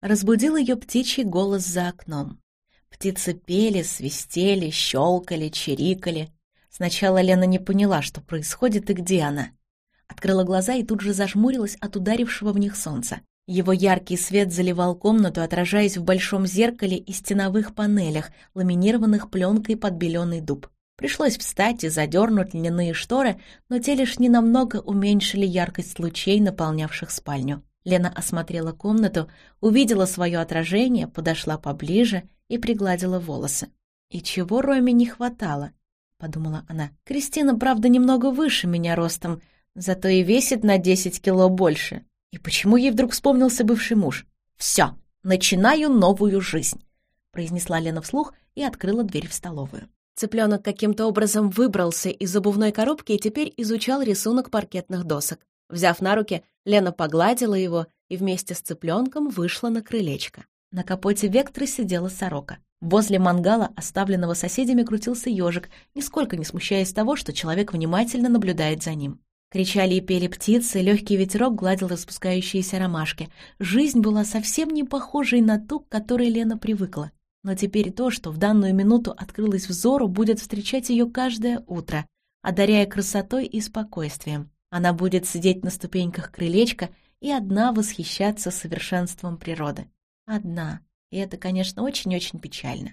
Разбудил ее птичий голос за окном. Птицы пели, свистели, щелкали, чирикали. Сначала Лена не поняла, что происходит и где она. Открыла глаза и тут же зажмурилась от ударившего в них солнца. Его яркий свет заливал комнату, отражаясь в большом зеркале и стеновых панелях, ламинированных пленкой под беленый дуб. Пришлось встать и задернуть льняные шторы, но те лишь ненамного уменьшили яркость лучей, наполнявших спальню. Лена осмотрела комнату, увидела свое отражение, подошла поближе и пригладила волосы. «И чего Роме не хватало?» — подумала она. «Кристина, правда, немного выше меня ростом, зато и весит на десять кило больше. И почему ей вдруг вспомнился бывший муж? Все, начинаю новую жизнь!» — произнесла Лена вслух и открыла дверь в столовую. Цыпленок каким-то образом выбрался из обувной коробки и теперь изучал рисунок паркетных досок. Взяв на руки, Лена погладила его и вместе с цыпленком вышла на крылечко. На капоте Вектры сидела сорока. Возле мангала, оставленного соседями, крутился ежик, нисколько не смущаясь того, что человек внимательно наблюдает за ним. Кричали и пели птицы, легкий ветерок гладил распускающиеся ромашки. Жизнь была совсем не похожей на ту, к которой Лена привыкла. Но теперь то, что в данную минуту открылось взору, будет встречать ее каждое утро, одаряя красотой и спокойствием. Она будет сидеть на ступеньках крылечка и одна восхищаться совершенством природы. Одна. И это, конечно, очень-очень печально.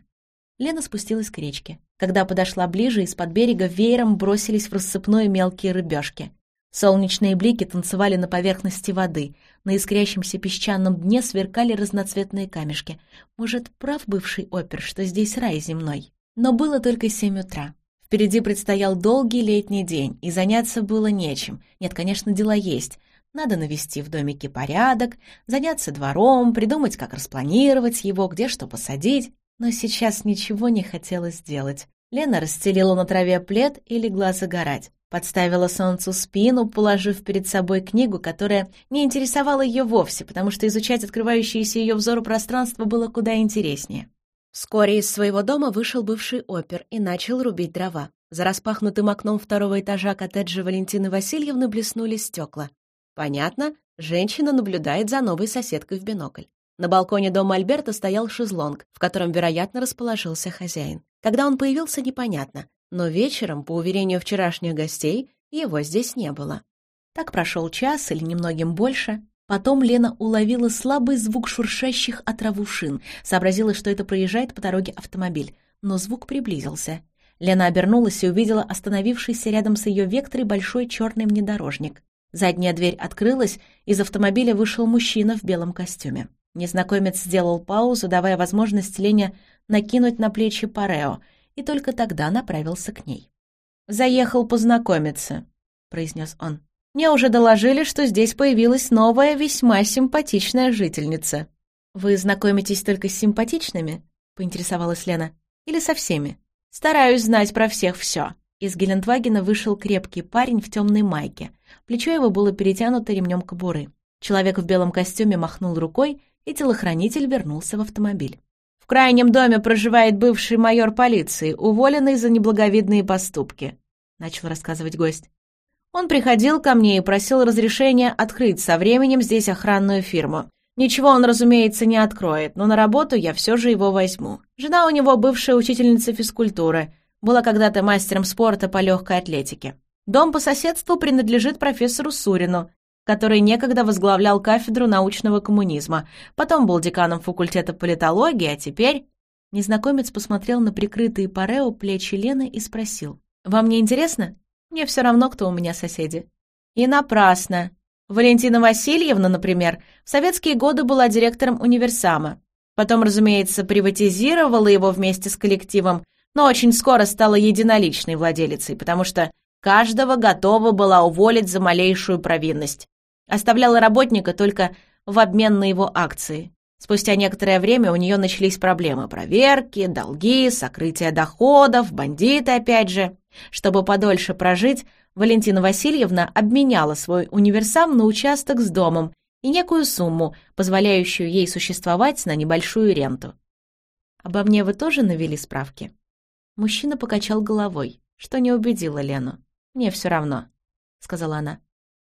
Лена спустилась к речке. Когда подошла ближе, из-под берега веером бросились в рассыпную мелкие рыбешки. Солнечные блики танцевали на поверхности воды. На искрящемся песчаном дне сверкали разноцветные камешки. Может, прав бывший опер, что здесь рай земной? Но было только семь утра. Впереди предстоял долгий летний день, и заняться было нечем. Нет, конечно, дела есть. Надо навести в домике порядок, заняться двором, придумать, как распланировать его, где что посадить. Но сейчас ничего не хотелось делать. Лена расстелила на траве плед и легла загорать. Подставила солнцу спину, положив перед собой книгу, которая не интересовала ее вовсе, потому что изучать открывающееся ее взору пространство было куда интереснее. Вскоре из своего дома вышел бывший опер и начал рубить дрова. За распахнутым окном второго этажа коттеджа Валентины Васильевны блеснули стекла. Понятно, женщина наблюдает за новой соседкой в бинокль. На балконе дома Альберта стоял шезлонг, в котором, вероятно, расположился хозяин. Когда он появился, непонятно но вечером, по уверению вчерашних гостей, его здесь не было. Так прошел час или немногим больше. Потом Лена уловила слабый звук шуршащих от траву шин, сообразила, что это проезжает по дороге автомобиль, но звук приблизился. Лена обернулась и увидела остановившийся рядом с ее векторой большой черный внедорожник. Задняя дверь открылась, из автомобиля вышел мужчина в белом костюме. Незнакомец сделал паузу, давая возможность Лене накинуть на плечи парео, и только тогда направился к ней. «Заехал познакомиться», — произнес он. «Мне уже доложили, что здесь появилась новая, весьма симпатичная жительница». «Вы знакомитесь только с симпатичными?» — поинтересовалась Лена. «Или со всеми?» «Стараюсь знать про всех все». Из Гелендвагена вышел крепкий парень в темной майке. Плечо его было перетянуто ремнем кобуры. Человек в белом костюме махнул рукой, и телохранитель вернулся в автомобиль. В крайнем доме проживает бывший майор полиции, уволенный за неблаговидные поступки», — начал рассказывать гость. «Он приходил ко мне и просил разрешения открыть со временем здесь охранную фирму. Ничего он, разумеется, не откроет, но на работу я все же его возьму. Жена у него бывшая учительница физкультуры, была когда-то мастером спорта по легкой атлетике. Дом по соседству принадлежит профессору Сурину, который некогда возглавлял кафедру научного коммунизма, потом был деканом факультета политологии, а теперь... Незнакомец посмотрел на прикрытые парео плечи Лены и спросил. «Вам не интересно? Мне все равно, кто у меня соседи». И напрасно. Валентина Васильевна, например, в советские годы была директором универсама. Потом, разумеется, приватизировала его вместе с коллективом, но очень скоро стала единоличной владелицей, потому что каждого готова была уволить за малейшую провинность. Оставляла работника только в обмен на его акции. Спустя некоторое время у нее начались проблемы. Проверки, долги, сокрытие доходов, бандиты опять же. Чтобы подольше прожить, Валентина Васильевна обменяла свой универсам на участок с домом и некую сумму, позволяющую ей существовать на небольшую ренту. «Обо мне вы тоже навели справки?» Мужчина покачал головой, что не убедило Лену. «Мне все равно», — сказала она.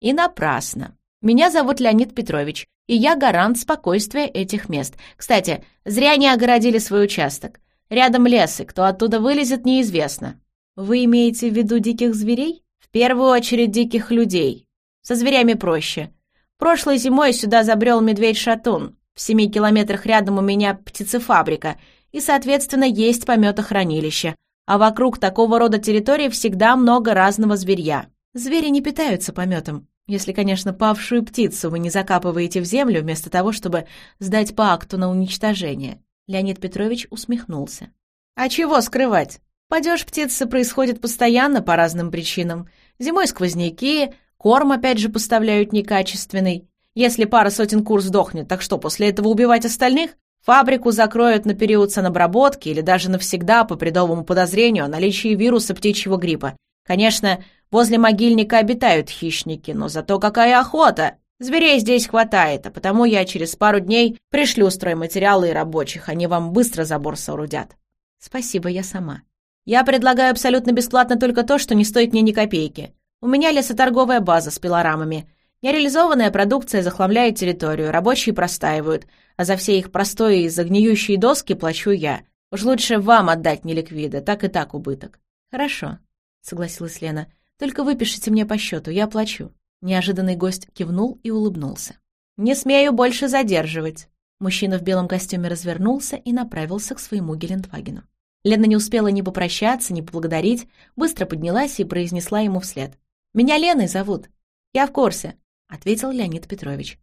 «И напрасно. Меня зовут Леонид Петрович, и я гарант спокойствия этих мест. Кстати, зря не огородили свой участок. Рядом лес, и кто оттуда вылезет, неизвестно. Вы имеете в виду диких зверей? В первую очередь диких людей. Со зверями проще. Прошлой зимой сюда забрел медведь-шатун. В семи километрах рядом у меня птицефабрика, и, соответственно, есть пометохранилище. А вокруг такого рода территории всегда много разного зверья. Звери не питаются пометом, если, конечно, павшую птицу вы не закапываете в землю вместо того, чтобы сдать по акту на уничтожение. Леонид Петрович усмехнулся. А чего скрывать? Падеж птицы происходит постоянно по разным причинам. Зимой сквозняки, корм опять же поставляют некачественный. Если пара сотен кур сдохнет, так что, после этого убивать остальных? Фабрику закроют на период санобработки или даже навсегда по предовому подозрению о наличии вируса птичьего гриппа. Конечно, возле могильника обитают хищники, но зато какая охота! Зверей здесь хватает, а потому я через пару дней пришлю стройматериалы и рабочих, они вам быстро забор соорудят. Спасибо, я сама. Я предлагаю абсолютно бесплатно только то, что не стоит мне ни копейки. У меня лесоторговая база с пилорамами. Нереализованная продукция захламляет территорию, рабочие простаивают, а за все их простое и загниющие доски плачу я. Уж лучше вам отдать неликвиды, так и так убыток. Хорошо, согласилась Лена. Только выпишите мне по счету, я плачу. Неожиданный гость кивнул и улыбнулся. Не смею больше задерживать. Мужчина в белом костюме развернулся и направился к своему Гелендвагену. Лена не успела ни попрощаться, ни поблагодарить, быстро поднялась и произнесла ему вслед. «Меня Леной зовут». «Я в курсе», — ответил Леонид Петрович.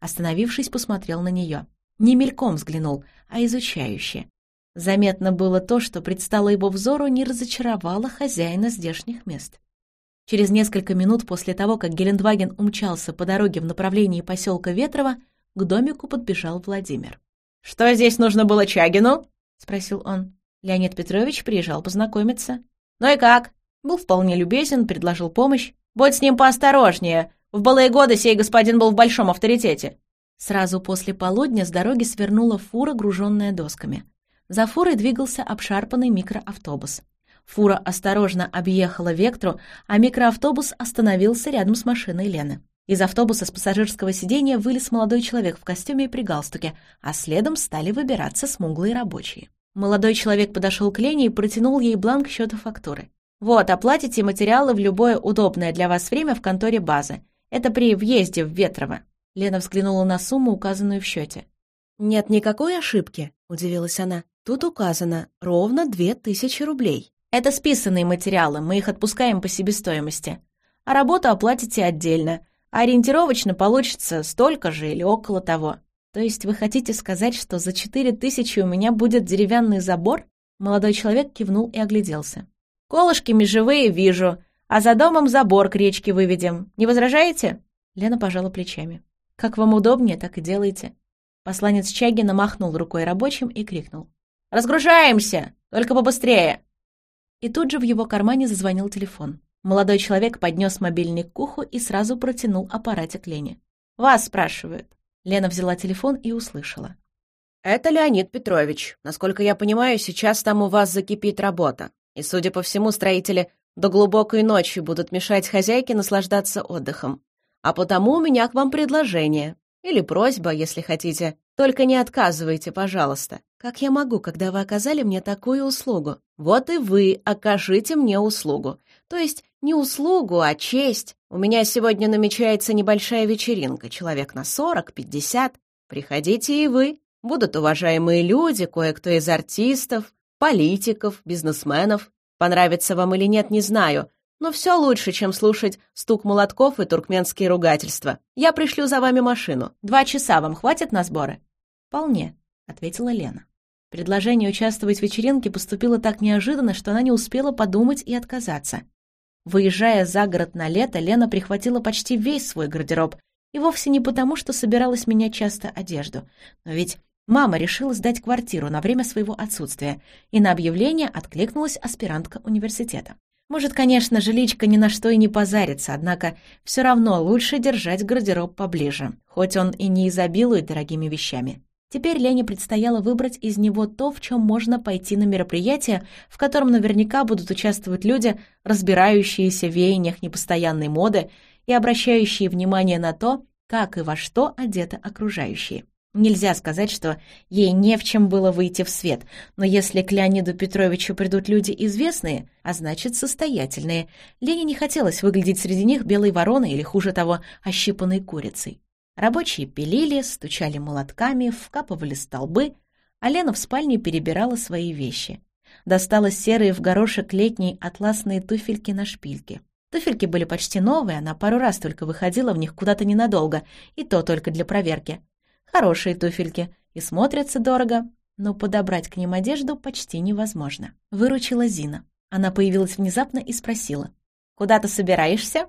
Остановившись, посмотрел на нее. Не мельком взглянул, а изучающе. Заметно было то, что предстало его взору, не разочаровало хозяина здешних мест. Через несколько минут после того, как Гелендваген умчался по дороге в направлении поселка Ветрово, к домику подбежал Владимир. «Что здесь нужно было Чагину?» — спросил он. Леонид Петрович приезжал познакомиться. «Ну и как?» Был вполне любезен, предложил помощь. «Будь с ним поосторожнее. В былые годы сей господин был в большом авторитете». Сразу после полудня с дороги свернула фура, груженная досками. За фурой двигался обшарпанный микроавтобус. Фура осторожно объехала Вектру, а микроавтобус остановился рядом с машиной Лены. Из автобуса с пассажирского сиденья вылез молодой человек в костюме и при галстуке, а следом стали выбираться смуглые рабочие. Молодой человек подошел к Лене и протянул ей бланк счета фактуры. «Вот, оплатите материалы в любое удобное для вас время в конторе базы. Это при въезде в Ветрово». Лена взглянула на сумму, указанную в счете. «Нет никакой ошибки», — удивилась она. «Тут указано ровно две тысячи рублей. Это списанные материалы, мы их отпускаем по себестоимости. А работу оплатите отдельно. ориентировочно получится столько же или около того. То есть вы хотите сказать, что за четыре тысячи у меня будет деревянный забор?» Молодой человек кивнул и огляделся. «Колышки межевые вижу, а за домом забор к речке выведем. Не возражаете?» Лена пожала плечами. «Как вам удобнее, так и делайте». Посланец Чагина махнул рукой рабочим и крикнул. «Разгружаемся! Только побыстрее!» И тут же в его кармане зазвонил телефон. Молодой человек поднес мобильник к уху и сразу протянул аппаратик Лене. «Вас спрашивают». Лена взяла телефон и услышала. «Это Леонид Петрович. Насколько я понимаю, сейчас там у вас закипит работа. И, судя по всему, строители до глубокой ночи будут мешать хозяйке наслаждаться отдыхом. А потому у меня к вам предложение. Или просьба, если хотите. Только не отказывайте, пожалуйста. Как я могу, когда вы оказали мне такую услугу? Вот и вы окажите мне услугу. То есть не услугу, а честь. У меня сегодня намечается небольшая вечеринка, человек на сорок, пятьдесят. Приходите и вы. Будут уважаемые люди, кое-кто из артистов, политиков, бизнесменов. Понравится вам или нет, не знаю, но все лучше, чем слушать стук молотков и туркменские ругательства. Я пришлю за вами машину. Два часа вам хватит на сборы? Вполне, ответила Лена. Предложение участвовать в вечеринке поступило так неожиданно, что она не успела подумать и отказаться. Выезжая за город на лето, Лена прихватила почти весь свой гардероб, и вовсе не потому, что собиралась менять часто одежду. Но ведь мама решила сдать квартиру на время своего отсутствия, и на объявление откликнулась аспирантка университета. Может, конечно, жиличка ни на что и не позарится, однако все равно лучше держать гардероб поближе, хоть он и не изобилует дорогими вещами. Теперь Лене предстояло выбрать из него то, в чем можно пойти на мероприятие, в котором наверняка будут участвовать люди, разбирающиеся в веяниях непостоянной моды и обращающие внимание на то, как и во что одеты окружающие. Нельзя сказать, что ей не в чем было выйти в свет, но если к Леониду Петровичу придут люди известные, а значит состоятельные, Лене не хотелось выглядеть среди них белой вороной или, хуже того, ощипанной курицей. Рабочие пилили, стучали молотками, вкапывали столбы, а Лена в спальне перебирала свои вещи. Достала серые в горошек летние атласные туфельки на шпильке. Туфельки были почти новые, она пару раз только выходила в них куда-то ненадолго, и то только для проверки. Хорошие туфельки и смотрятся дорого, но подобрать к ним одежду почти невозможно. Выручила Зина. Она появилась внезапно и спросила. «Куда ты собираешься?»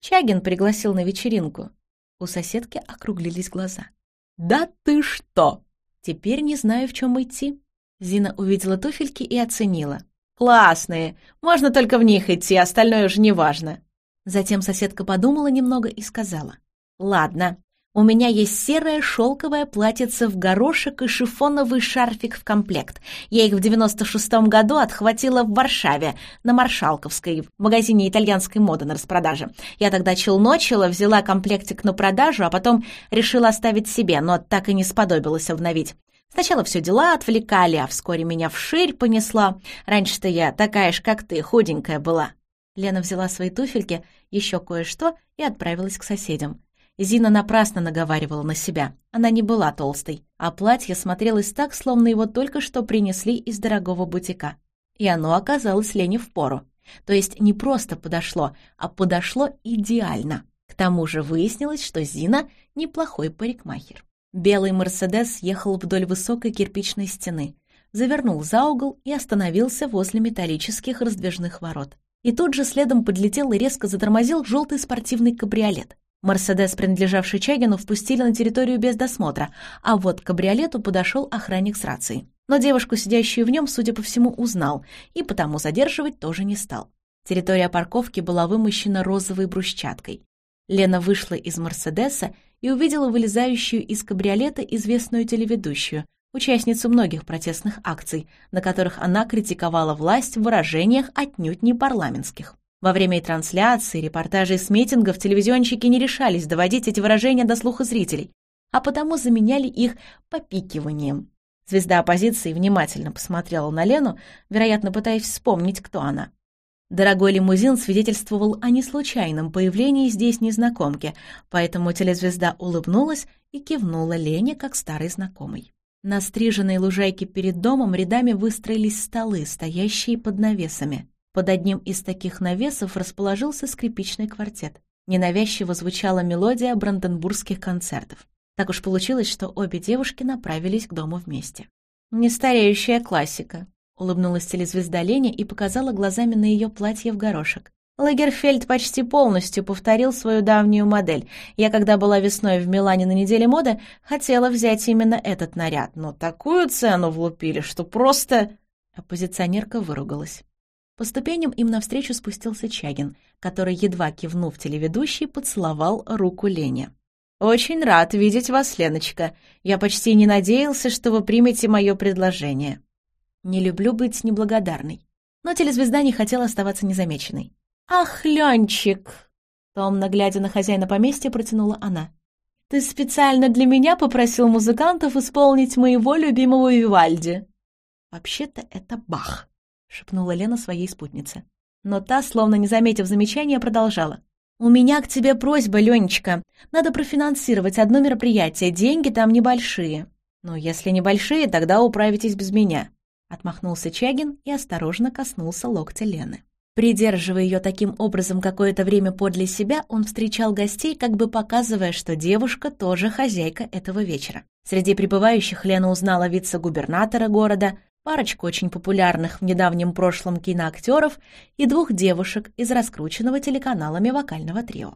Чагин пригласил на вечеринку. У соседки округлились глаза. «Да ты что!» «Теперь не знаю, в чем идти». Зина увидела туфельки и оценила. «Классные! Можно только в них идти, остальное уже не важно». Затем соседка подумала немного и сказала. «Ладно, у меня есть серое шелковое платьице в горошек и шифоновый шарфик в комплект. Я их в 96-м году отхватила в Варшаве, на Маршалковской, в магазине итальянской моды на распродаже. Я тогда челночила, взяла комплектик на продажу, а потом решила оставить себе, но так и не сподобилась обновить. Сначала все дела отвлекали, а вскоре меня вширь понесла. Раньше-то я такая ж, как ты, худенькая была. Лена взяла свои туфельки, еще кое-что и отправилась к соседям. Зина напрасно наговаривала на себя. Она не была толстой, а платье смотрелось так, словно его только что принесли из дорогого бутика. И оно оказалось Лене в пору. То есть не просто подошло, а подошло идеально. К тому же выяснилось, что Зина — неплохой парикмахер. Белый «Мерседес» ехал вдоль высокой кирпичной стены, завернул за угол и остановился возле металлических раздвижных ворот. И тут же следом подлетел и резко затормозил желтый спортивный кабриолет. Мерседес, принадлежавший Чагину, впустили на территорию без досмотра, а вот к кабриолету подошел охранник с рацией. Но девушку, сидящую в нем, судя по всему, узнал, и потому задерживать тоже не стал. Территория парковки была вымощена розовой брусчаткой. Лена вышла из «Мерседеса» и увидела вылезающую из кабриолета известную телеведущую, участницу многих протестных акций, на которых она критиковала власть в выражениях отнюдь не парламентских. Во время трансляции, репортажей с митингов телевизионщики не решались доводить эти выражения до слуха зрителей, а потому заменяли их попикиванием. Звезда оппозиции внимательно посмотрела на Лену, вероятно, пытаясь вспомнить, кто она. Дорогой лимузин свидетельствовал о неслучайном появлении здесь незнакомки, поэтому телезвезда улыбнулась и кивнула Лене как старой знакомой. На стриженной лужайке перед домом рядами выстроились столы, стоящие под навесами. Под одним из таких навесов расположился скрипичный квартет. Ненавязчиво звучала мелодия бранденбургских концертов. Так уж получилось, что обе девушки направились к дому вместе. «Нестареющая классика», — улыбнулась телезвезда Леня и показала глазами на ее платье в горошек. Лагерфельд почти полностью повторил свою давнюю модель. Я, когда была весной в Милане на неделе моды, хотела взять именно этот наряд, но такую цену влупили, что просто... Оппозиционерка выругалась. По ступеням им навстречу спустился Чагин, который, едва кивнув телеведущий, поцеловал руку Лене. «Очень рад видеть вас, Леночка. Я почти не надеялся, что вы примете мое предложение». Не люблю быть неблагодарной. Но телезвезда не хотела оставаться незамеченной. «Ах, Ленчик!» Томно глядя на хозяина поместья, протянула она. «Ты специально для меня попросил музыкантов исполнить моего любимого Вивальди». «Вообще-то это Бах», — шепнула Лена своей спутнице. Но та, словно не заметив замечания, продолжала. «У меня к тебе просьба, Ленечка. Надо профинансировать одно мероприятие, деньги там небольшие». «Ну, если небольшие, тогда управитесь без меня», — отмахнулся Чагин и осторожно коснулся локтя Лены. Придерживая ее таким образом какое-то время подле себя, он встречал гостей, как бы показывая, что девушка тоже хозяйка этого вечера. Среди прибывающих Лена узнала вице-губернатора города, парочку очень популярных в недавнем прошлом киноактеров и двух девушек из раскрученного телеканалами вокального трио.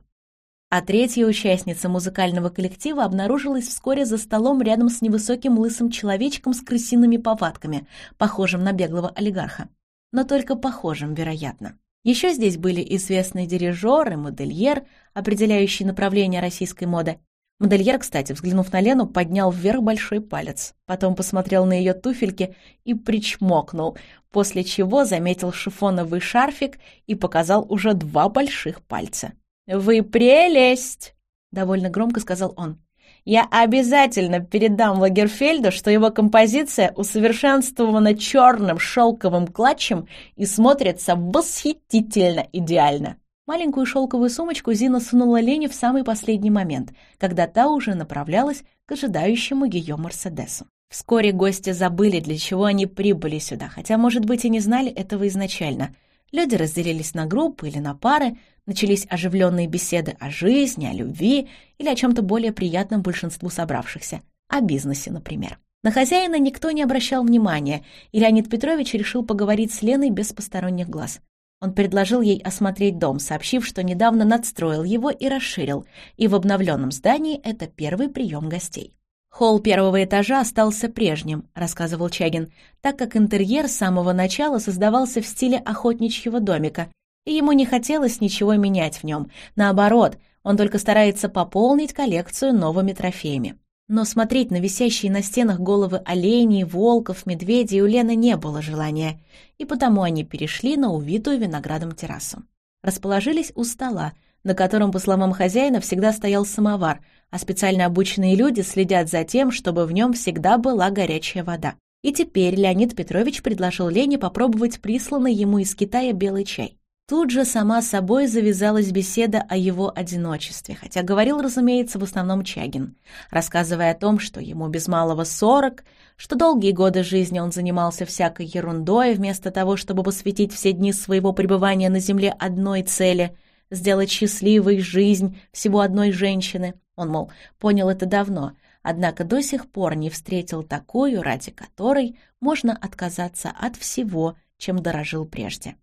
А третья участница музыкального коллектива обнаружилась вскоре за столом рядом с невысоким лысым человечком с крысиными повадками, похожим на беглого олигарха. Но только похожим, вероятно. Еще здесь были известный дирижер и модельер, определяющий направление российской моды, Модельер, кстати, взглянув на Лену, поднял вверх большой палец, потом посмотрел на ее туфельки и причмокнул, после чего заметил шифоновый шарфик и показал уже два больших пальца. «Вы прелесть!» довольно громко сказал он. Я обязательно передам Лагерфельду, что его композиция усовершенствована черным шелковым клатчем и смотрится восхитительно идеально. Маленькую шелковую сумочку Зина сунула Лене в самый последний момент, когда та уже направлялась к ожидающему ее Мерседесу. Вскоре гости забыли, для чего они прибыли сюда, хотя, может быть, и не знали этого изначально. Люди разделились на группы или на пары, Начались оживленные беседы о жизни, о любви или о чем-то более приятном большинству собравшихся, о бизнесе, например. На хозяина никто не обращал внимания, и Леонид Петрович решил поговорить с Леной без посторонних глаз. Он предложил ей осмотреть дом, сообщив, что недавно надстроил его и расширил, и в обновленном здании это первый прием гостей. «Холл первого этажа остался прежним», — рассказывал Чагин, так как интерьер с самого начала создавался в стиле охотничьего домика, и ему не хотелось ничего менять в нем. Наоборот, он только старается пополнить коллекцию новыми трофеями. Но смотреть на висящие на стенах головы оленей, волков, медведей у Лены не было желания, и потому они перешли на увитую виноградом террасу. Расположились у стола, на котором, по словам хозяина, всегда стоял самовар, а специально обученные люди следят за тем, чтобы в нем всегда была горячая вода. И теперь Леонид Петрович предложил Лене попробовать присланный ему из Китая белый чай. Тут же сама собой завязалась беседа о его одиночестве, хотя говорил, разумеется, в основном Чагин, рассказывая о том, что ему без малого сорок, что долгие годы жизни он занимался всякой ерундой, вместо того, чтобы посвятить все дни своего пребывания на земле одной цели — сделать счастливой жизнь всего одной женщины. Он, мол, понял это давно, однако до сих пор не встретил такую, ради которой можно отказаться от всего, чем дорожил прежде.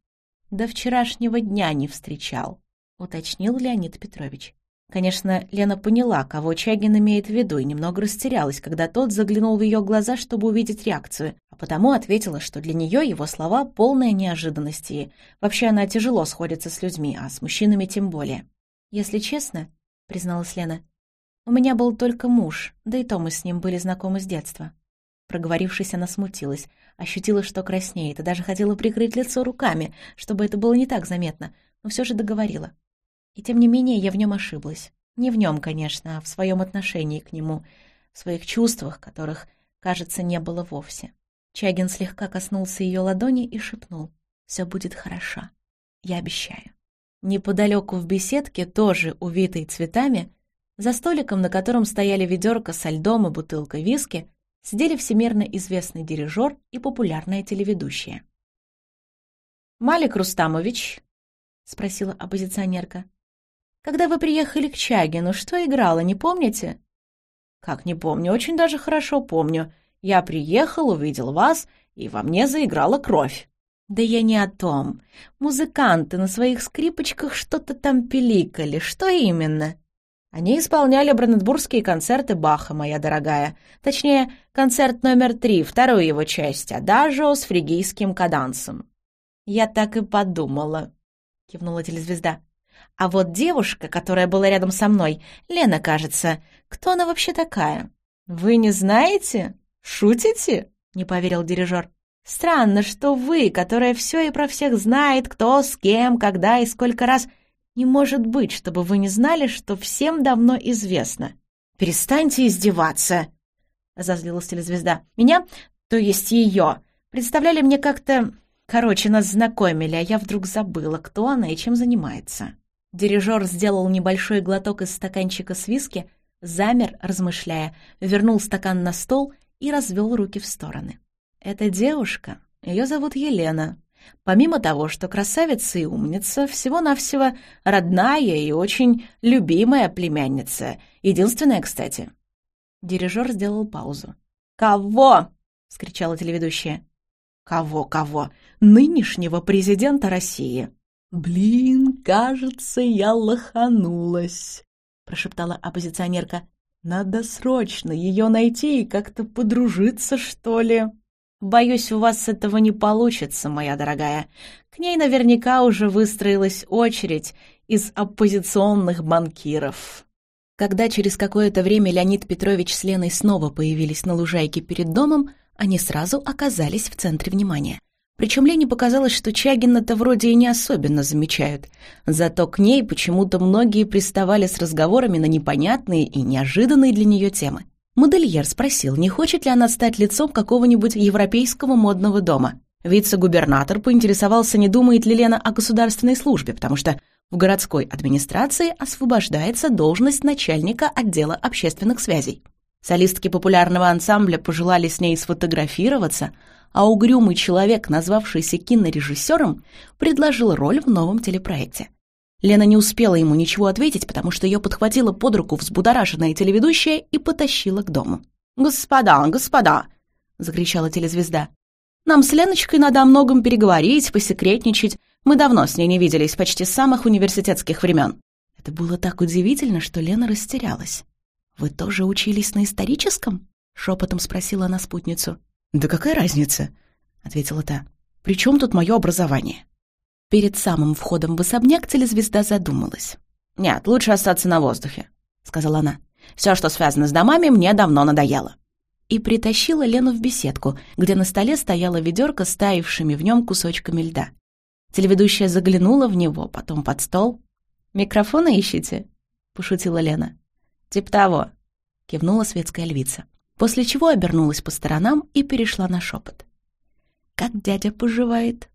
До вчерашнего дня не встречал, уточнил Леонид Петрович. Конечно, Лена поняла, кого Чагин имеет в виду, и немного растерялась, когда тот заглянул в ее глаза, чтобы увидеть реакцию, а потому ответила, что для нее его слова полная неожиданности, и вообще она тяжело сходится с людьми, а с мужчинами тем более. «Если честно», — призналась Лена, — «у меня был только муж, да и то мы с ним были знакомы с детства». Проговорившись, она смутилась, ощутила, что краснеет, и даже хотела прикрыть лицо руками, чтобы это было не так заметно, но все же договорила. И тем не менее я в нем ошиблась. Не в нем, конечно, а в своем отношении к нему, в своих чувствах, которых, кажется, не было вовсе. Чагин слегка коснулся ее ладони и шепнул. «Все будет хорошо. Я обещаю». Неподалеку в беседке, тоже увитой цветами, за столиком, на котором стояли ведерко со льдом и бутылка виски, сидели всемирно известный дирижер и популярная телеведущая. «Малик Рустамович», — спросила оппозиционерка, — «когда вы приехали к Чагину, что играла, не помните?» «Как не помню, очень даже хорошо помню. Я приехал, увидел вас, и во мне заиграла кровь». «Да я не о том. Музыканты на своих скрипочках что-то там пиликали. Что именно?» Они исполняли бранденбургские концерты Баха, моя дорогая. Точнее, концерт номер три, вторую его часть, адажио с фригийским кадансом. «Я так и подумала», — кивнула телезвезда. «А вот девушка, которая была рядом со мной, Лена, кажется, кто она вообще такая?» «Вы не знаете? Шутите?» — не поверил дирижер. «Странно, что вы, которая все и про всех знает, кто, с кем, когда и сколько раз, не может быть, чтобы вы не знали, что всем давно известно. Перестаньте издеваться, разозлилась телезвезда. Меня, то есть ее, представляли мне как-то... Короче, нас знакомили, а я вдруг забыла, кто она и чем занимается. Дирижер сделал небольшой глоток из стаканчика с виски, замер, размышляя, вернул стакан на стол и развел руки в стороны. «Это девушка. Ее зовут Елена. Помимо того, что красавица и умница, всего-навсего родная и очень любимая племянница. Единственная, кстати. Дирижер сделал паузу. «Кого?» — скричала телеведущая. «Кого, кого? Нынешнего президента России». «Блин, кажется, я лоханулась», — прошептала оппозиционерка. «Надо срочно ее найти и как-то подружиться, что ли». Боюсь, у вас этого не получится, моя дорогая. К ней наверняка уже выстроилась очередь из оппозиционных банкиров. Когда через какое-то время Леонид Петрович с Леной снова появились на лужайке перед домом, они сразу оказались в центре внимания. Причем Лене показалось, что Чагина-то вроде и не особенно замечают. Зато к ней почему-то многие приставали с разговорами на непонятные и неожиданные для нее темы. Модельер спросил, не хочет ли она стать лицом какого-нибудь европейского модного дома. Вице-губернатор поинтересовался, не думает ли Лена о государственной службе, потому что в городской администрации освобождается должность начальника отдела общественных связей. Солистки популярного ансамбля пожелали с ней сфотографироваться, а угрюмый человек, назвавшийся кинорежиссером, предложил роль в новом телепроекте. Лена не успела ему ничего ответить, потому что ее подхватила под руку взбудораженная телеведущая и потащила к дому. «Господа, господа!» — закричала телезвезда. «Нам с Леночкой надо о многом переговорить, посекретничать. Мы давно с ней не виделись, почти с самых университетских времен». Это было так удивительно, что Лена растерялась. «Вы тоже учились на историческом?» — шепотом спросила она спутницу. «Да какая разница?» — ответила та. «При чем тут мое образование?» Перед самым входом в особняк телезвезда задумалась. «Нет, лучше остаться на воздухе», — сказала она. «Все, что связано с домами, мне давно надоело». И притащила Лену в беседку, где на столе стояла ведерко с таявшими в нем кусочками льда. Телеведущая заглянула в него, потом под стол. «Микрофоны ищите?» — пошутила Лена. «Тип того», — кивнула светская львица, после чего обернулась по сторонам и перешла на шепот. «Как дядя поживает?»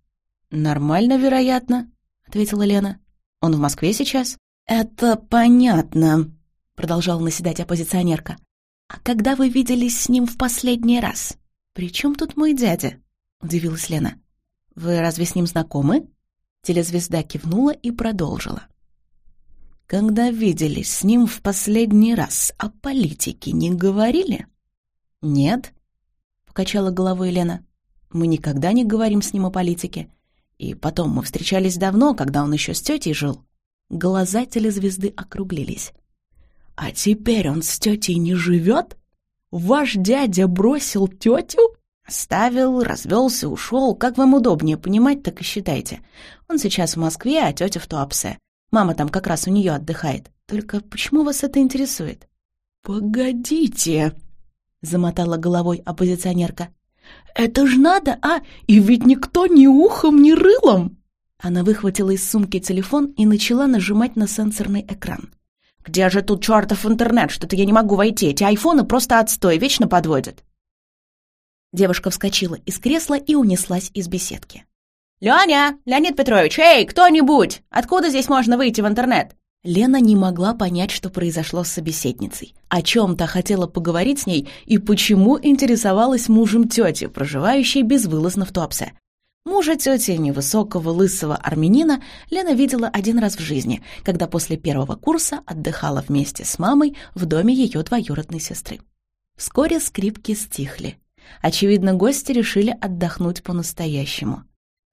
«Нормально, вероятно», — ответила Лена. «Он в Москве сейчас?» «Это понятно», — продолжала наседать оппозиционерка. «А когда вы виделись с ним в последний раз?» «При чем тут мой дядя?» — удивилась Лена. «Вы разве с ним знакомы?» Телезвезда кивнула и продолжила. Когда виделись с ним в последний раз, о политике не говорили? Нет, покачала головой Елена. Мы никогда не говорим с ним о политике. И потом мы встречались давно, когда он еще с тетей жил. Глаза телезвезды округлились. А теперь он с тетей не живет? Ваш дядя бросил тетю? Оставил, развелся, ушел. Как вам удобнее понимать, так и считайте. Он сейчас в Москве, а тетя в Туапсе. Мама там как раз у нее отдыхает. Только почему вас это интересует?» «Погодите», — замотала головой оппозиционерка. «Это ж надо, а? И ведь никто ни ухом, ни рылом!» Она выхватила из сумки телефон и начала нажимать на сенсорный экран. «Где же тут чертов интернет? Что-то я не могу войти. Эти айфоны просто отстой, вечно подводят». Девушка вскочила из кресла и унеслась из беседки. «Леня! Леонид Петрович! Эй, кто-нибудь! Откуда здесь можно выйти в интернет?» Лена не могла понять, что произошло с собеседницей. О чем-то хотела поговорить с ней и почему интересовалась мужем тети, проживающей безвылазно в Туапсе. Мужа тети, невысокого лысого армянина, Лена видела один раз в жизни, когда после первого курса отдыхала вместе с мамой в доме ее двоюродной сестры. Вскоре скрипки стихли. Очевидно, гости решили отдохнуть по-настоящему.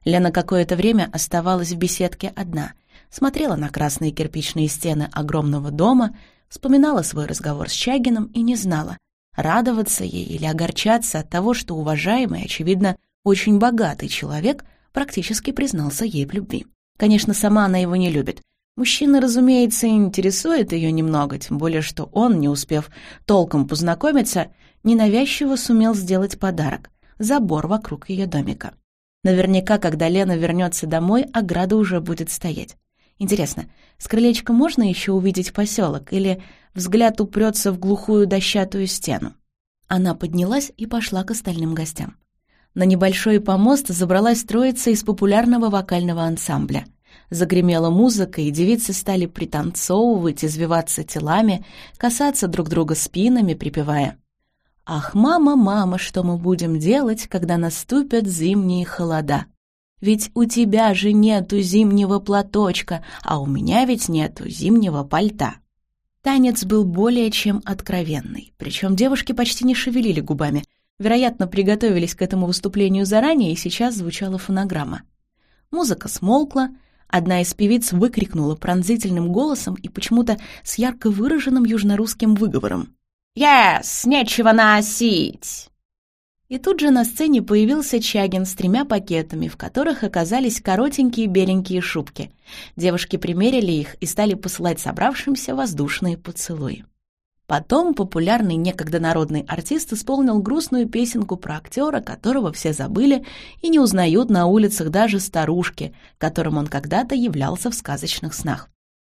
Лена какое-то время оставалась в беседке одна, смотрела на красные кирпичные стены огромного дома, вспоминала свой разговор с Чагином и не знала, радоваться ей или огорчаться от того, что уважаемый, очевидно, очень богатый человек практически признался ей в любви. Конечно, сама она его не любит. Мужчина, разумеется, интересует ее немного, тем более, что он, не успев толком познакомиться, ненавязчиво сумел сделать подарок — забор вокруг ее домика. Наверняка, когда Лена вернется домой, ограда уже будет стоять. Интересно, с крылечка можно еще увидеть поселок, или взгляд упрется в глухую дощатую стену? Она поднялась и пошла к остальным гостям. На небольшой помост забралась троица из популярного вокального ансамбля. Загремела музыка, и девицы стали пританцовывать, извиваться телами, касаться друг друга спинами, припевая «Ах, мама, мама, что мы будем делать, когда наступят зимние холода? Ведь у тебя же нету зимнего платочка, а у меня ведь нету зимнего пальта». Танец был более чем откровенный, причем девушки почти не шевелили губами, вероятно, приготовились к этому выступлению заранее, и сейчас звучала фонограмма. Музыка смолкла, одна из певиц выкрикнула пронзительным голосом и почему-то с ярко выраженным южнорусским выговором. «Yes, нечего носить!» И тут же на сцене появился Чагин с тремя пакетами, в которых оказались коротенькие беленькие шубки. Девушки примерили их и стали посылать собравшимся воздушные поцелуи. Потом популярный некогда народный артист исполнил грустную песенку про актера, которого все забыли и не узнают на улицах даже старушки, которым он когда-то являлся в сказочных снах.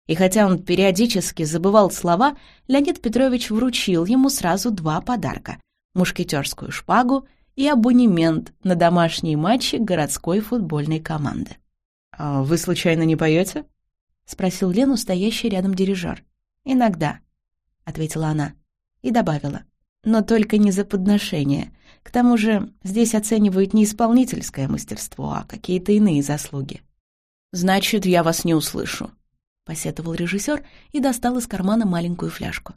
И хотя он периодически забывал слова, Леонид Петрович вручил ему сразу два подарка — мушкетерскую шпагу и абонемент на домашние матчи городской футбольной команды. «А вы случайно не поете? спросил Лену стоящий рядом дирижер. «Иногда», — ответила она и добавила. «Но только не за подношение. К тому же здесь оценивают не исполнительское мастерство, а какие-то иные заслуги». «Значит, я вас не услышу», — посетовал режиссер и достал из кармана маленькую фляжку.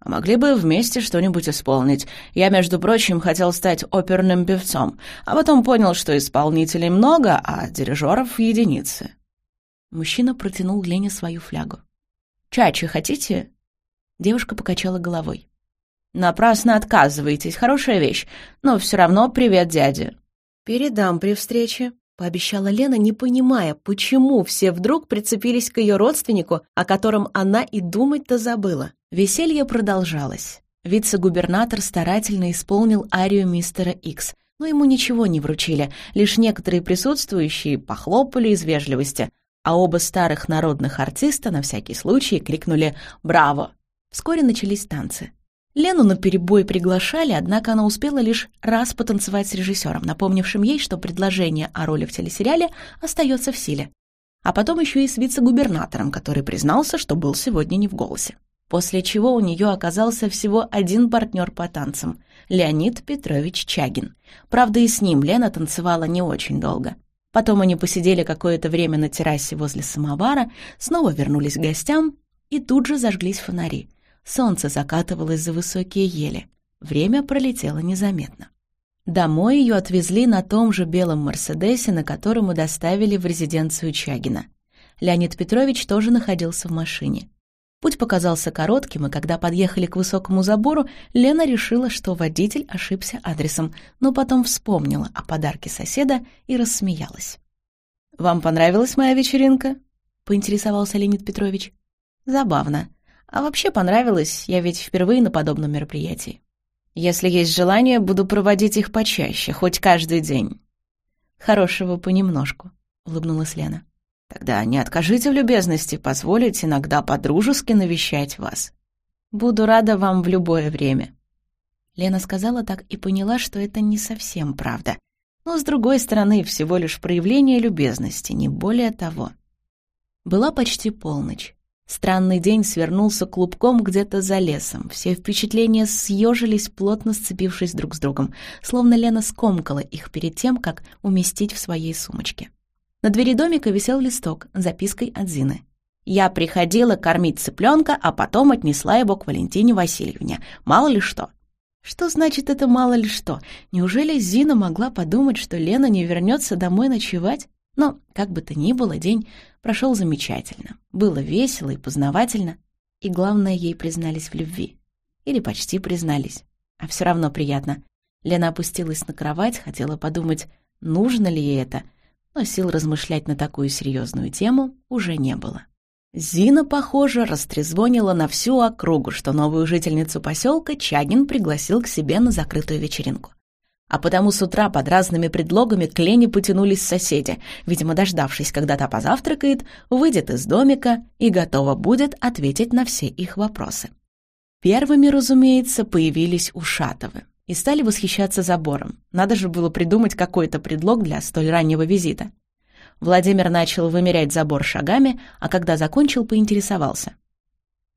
«А могли бы вместе что-нибудь исполнить? Я, между прочим, хотел стать оперным певцом, а потом понял, что исполнителей много, а дирижеров — единицы». Мужчина протянул Лене свою флягу. «Чачи хотите?» Девушка покачала головой. «Напрасно отказываетесь, хорошая вещь, но все равно привет дяде». «Передам при встрече», — пообещала Лена, не понимая, почему все вдруг прицепились к ее родственнику, о котором она и думать-то забыла. Веселье продолжалось. Вице-губернатор старательно исполнил арию мистера Икс, но ему ничего не вручили, лишь некоторые присутствующие похлопали из вежливости, а оба старых народных артиста на всякий случай крикнули «Браво!». Вскоре начались танцы. Лену на перебой приглашали, однако она успела лишь раз потанцевать с режиссером, напомнившим ей, что предложение о роли в телесериале остается в силе. А потом еще и с вице-губернатором, который признался, что был сегодня не в голосе. После чего у нее оказался всего один партнер по танцам — Леонид Петрович Чагин. Правда, и с ним Лена танцевала не очень долго. Потом они посидели какое-то время на террасе возле самовара, снова вернулись к гостям, и тут же зажглись фонари. Солнце закатывалось за высокие ели. Время пролетело незаметно. Домой ее отвезли на том же белом «Мерседесе», на котором и доставили в резиденцию Чагина. Леонид Петрович тоже находился в машине. Путь показался коротким, и когда подъехали к высокому забору, Лена решила, что водитель ошибся адресом, но потом вспомнила о подарке соседа и рассмеялась. «Вам понравилась моя вечеринка?» — поинтересовался Леонид Петрович. «Забавно. А вообще понравилось, я ведь впервые на подобном мероприятии. Если есть желание, буду проводить их почаще, хоть каждый день». «Хорошего понемножку», — улыбнулась Лена. Тогда не откажите в любезности позволить иногда подружески навещать вас. Буду рада вам в любое время. Лена сказала так и поняла, что это не совсем правда. Но, с другой стороны, всего лишь проявление любезности, не более того. Была почти полночь. Странный день свернулся клубком где-то за лесом. Все впечатления съежились, плотно сцепившись друг с другом, словно Лена скомкала их перед тем, как уместить в своей сумочке. На двери домика висел листок с запиской от Зины. «Я приходила кормить цыпленка, а потом отнесла его к Валентине Васильевне. Мало ли что». Что значит это мало ли что? Неужели Зина могла подумать, что Лена не вернется домой ночевать? Но, как бы то ни было, день прошел замечательно. Было весело и познавательно. И главное, ей признались в любви. Или почти признались. А все равно приятно. Лена опустилась на кровать, хотела подумать, нужно ли ей это — но сил размышлять на такую серьезную тему уже не было. Зина, похоже, растрезвонила на всю округу, что новую жительницу поселка Чагин пригласил к себе на закрытую вечеринку. А потому с утра под разными предлогами к Лене потянулись соседи, видимо, дождавшись, когда та позавтракает, выйдет из домика и готова будет ответить на все их вопросы. Первыми, разумеется, появились Ушатовы и стали восхищаться забором. Надо же было придумать какой-то предлог для столь раннего визита. Владимир начал вымерять забор шагами, а когда закончил, поинтересовался.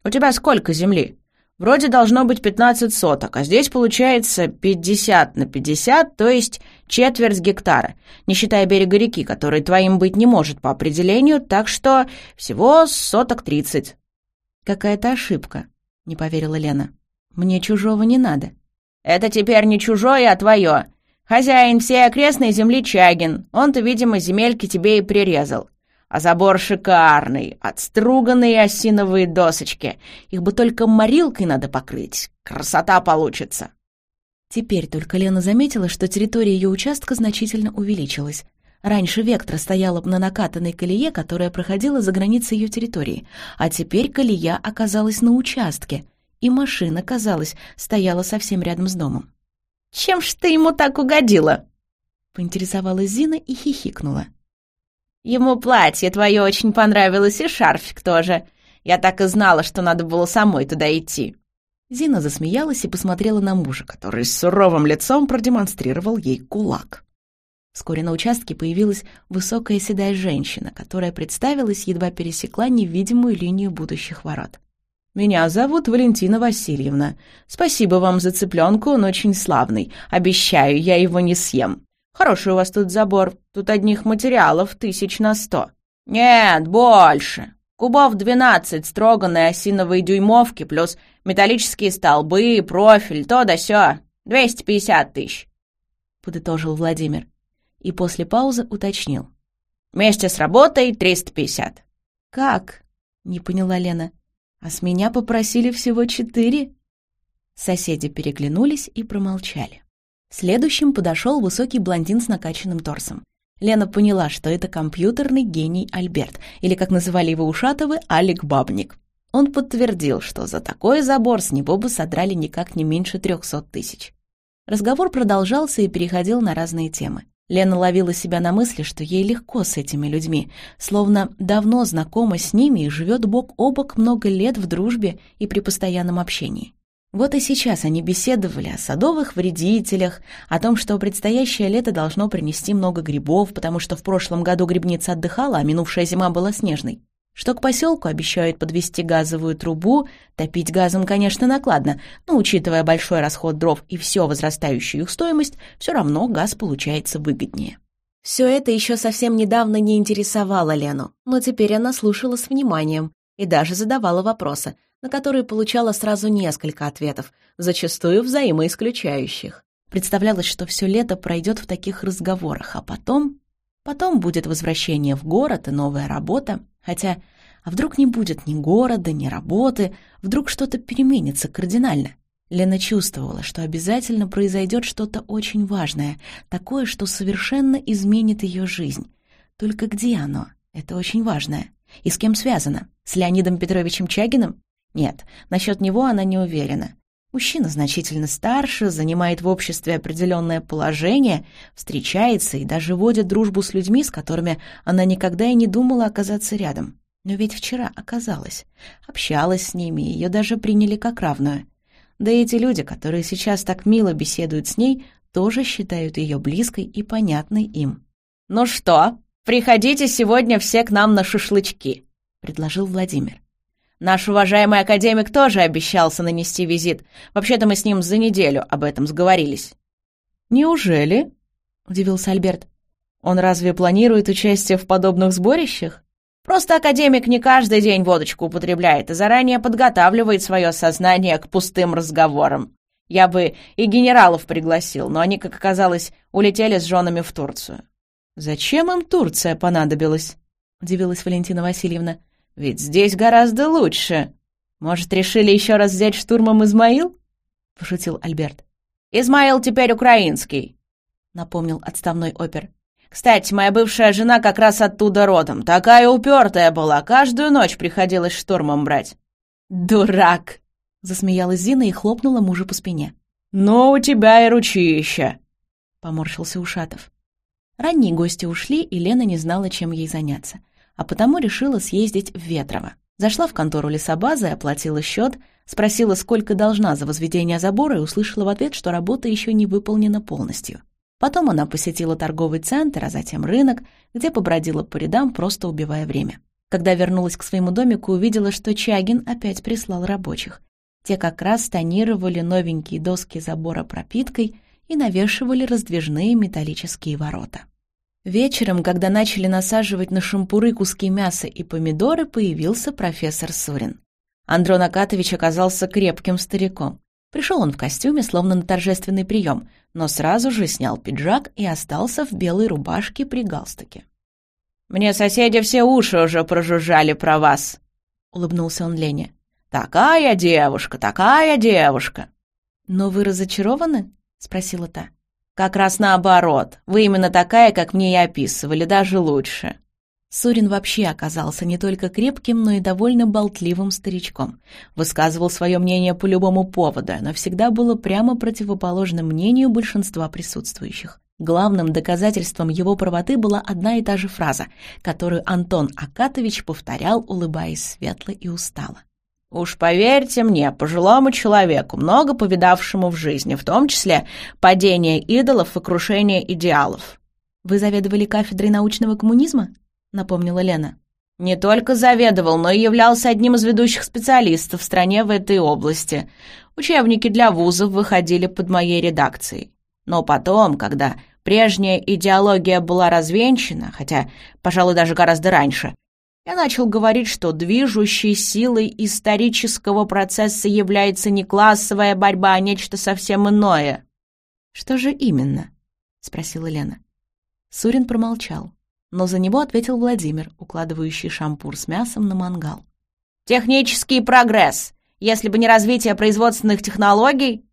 «У тебя сколько земли? Вроде должно быть 15 соток, а здесь получается 50 на 50, то есть четверть гектара, не считая берега реки, который твоим быть не может по определению, так что всего соток 30». «Какая-то ошибка», — не поверила Лена. «Мне чужого не надо». «Это теперь не чужое, а твое. Хозяин всей окрестной земли Чагин. Он-то, видимо, земельки тебе и прирезал. А забор шикарный, отструганные осиновые досочки. Их бы только морилкой надо покрыть. Красота получится». Теперь только Лена заметила, что территория ее участка значительно увеличилась. Раньше Вектора стояла на накатанной колее, которая проходила за границей ее территории, а теперь колея оказалась на участке, И машина, казалось, стояла совсем рядом с домом. «Чем ж ты ему так угодила?» Поинтересовалась Зина и хихикнула. «Ему платье твое очень понравилось и шарфик тоже. Я так и знала, что надо было самой туда идти». Зина засмеялась и посмотрела на мужа, который с суровым лицом продемонстрировал ей кулак. Вскоре на участке появилась высокая седая женщина, которая представилась, едва пересекла невидимую линию будущих ворот. «Меня зовут Валентина Васильевна. Спасибо вам за цыпленку, он очень славный. Обещаю, я его не съем. Хороший у вас тут забор, тут одних материалов тысяч на сто». «Нет, больше. Кубов двенадцать строганной осиновой дюймовки, плюс металлические столбы, профиль, то да сё. Двести пятьдесят тысяч», — подытожил Владимир. И после паузы уточнил. «Вместе с работой триста пятьдесят». «Как?» — не поняла Лена. «А с меня попросили всего четыре?» Соседи переглянулись и промолчали. Следующим подошел высокий блондин с накачанным торсом. Лена поняла, что это компьютерный гений Альберт, или, как называли его Ушатовы, Алик Бабник. Он подтвердил, что за такой забор с него бы содрали никак не меньше трехсот тысяч. Разговор продолжался и переходил на разные темы. Лена ловила себя на мысли, что ей легко с этими людьми, словно давно знакома с ними и живет бок о бок много лет в дружбе и при постоянном общении. Вот и сейчас они беседовали о садовых вредителях, о том, что предстоящее лето должно принести много грибов, потому что в прошлом году грибница отдыхала, а минувшая зима была снежной. Что к поселку обещают подвести газовую трубу, топить газом, конечно, накладно, но, учитывая большой расход дров и все возрастающую их стоимость, все равно газ получается выгоднее. Все это еще совсем недавно не интересовало Лену, но теперь она слушала с вниманием и даже задавала вопросы – на которые получала сразу несколько ответов, зачастую взаимоисключающих. Представлялось, что все лето пройдет в таких разговорах, а потом... Потом будет возвращение в город и новая работа. Хотя, а вдруг не будет ни города, ни работы, вдруг что-то переменится кардинально. Лена чувствовала, что обязательно произойдет что-то очень важное, такое, что совершенно изменит ее жизнь. Только где оно? Это очень важное. И с кем связано? С Леонидом Петровичем Чагиным? Нет, насчет него она не уверена. Мужчина значительно старше, занимает в обществе определенное положение, встречается и даже водит дружбу с людьми, с которыми она никогда и не думала оказаться рядом. Но ведь вчера оказалась. Общалась с ними, ее даже приняли как равную. Да и эти люди, которые сейчас так мило беседуют с ней, тоже считают ее близкой и понятной им. «Ну что, приходите сегодня все к нам на шашлычки», — предложил Владимир. Наш уважаемый академик тоже обещался нанести визит. Вообще-то мы с ним за неделю об этом сговорились». «Неужели?» — удивился Альберт. «Он разве планирует участие в подобных сборищах?» «Просто академик не каждый день водочку употребляет и заранее подготавливает свое сознание к пустым разговорам. Я бы и генералов пригласил, но они, как оказалось, улетели с женами в Турцию». «Зачем им Турция понадобилась?» — удивилась Валентина Васильевна. Ведь здесь гораздо лучше. Может, решили еще раз взять штурмом Измаил?» — пошутил Альберт. «Измаил теперь украинский», — напомнил отставной опер. «Кстати, моя бывшая жена как раз оттуда родом. Такая упертая была, каждую ночь приходилось штурмом брать». «Дурак!» — засмеялась Зина и хлопнула мужа по спине. «Ну, у тебя и ручище!» — поморщился Ушатов. Ранние гости ушли, и Лена не знала, чем ей заняться — а потому решила съездить в Ветрово. Зашла в контору лесобазы, оплатила счет, спросила, сколько должна за возведение забора, и услышала в ответ, что работа еще не выполнена полностью. Потом она посетила торговый центр, а затем рынок, где побродила по рядам, просто убивая время. Когда вернулась к своему домику, увидела, что Чагин опять прислал рабочих. Те как раз тонировали новенькие доски забора пропиткой и навешивали раздвижные металлические ворота. Вечером, когда начали насаживать на шампуры куски мяса и помидоры, появился профессор Сурин. Андрон Акатович оказался крепким стариком. Пришел он в костюме, словно на торжественный прием, но сразу же снял пиджак и остался в белой рубашке при галстуке. «Мне соседи все уши уже прожужжали про вас», — улыбнулся он Лене. «Такая девушка, такая девушка!» «Но вы разочарованы?» — спросила та. Как раз наоборот. Вы именно такая, как мне и описывали, даже лучше. Сурин вообще оказался не только крепким, но и довольно болтливым старичком. Высказывал свое мнение по любому поводу, но всегда было прямо противоположным мнению большинства присутствующих. Главным доказательством его правоты была одна и та же фраза, которую Антон Акатович повторял, улыбаясь светло и устало. «Уж поверьте мне, пожилому человеку, много повидавшему в жизни, в том числе падение идолов и крушение идеалов». «Вы заведовали кафедрой научного коммунизма?» — напомнила Лена. «Не только заведовал, но и являлся одним из ведущих специалистов в стране в этой области. Учебники для вузов выходили под моей редакцией. Но потом, когда прежняя идеология была развенчана, хотя, пожалуй, даже гораздо раньше, я начал говорить, что движущей силой исторического процесса является не классовая борьба, а нечто совсем иное. «Что же именно?» — спросила Лена. Сурин промолчал но за него ответил Владимир, укладывающий шампур с мясом на мангал. «Технический прогресс! Если бы не развитие производственных технологий...»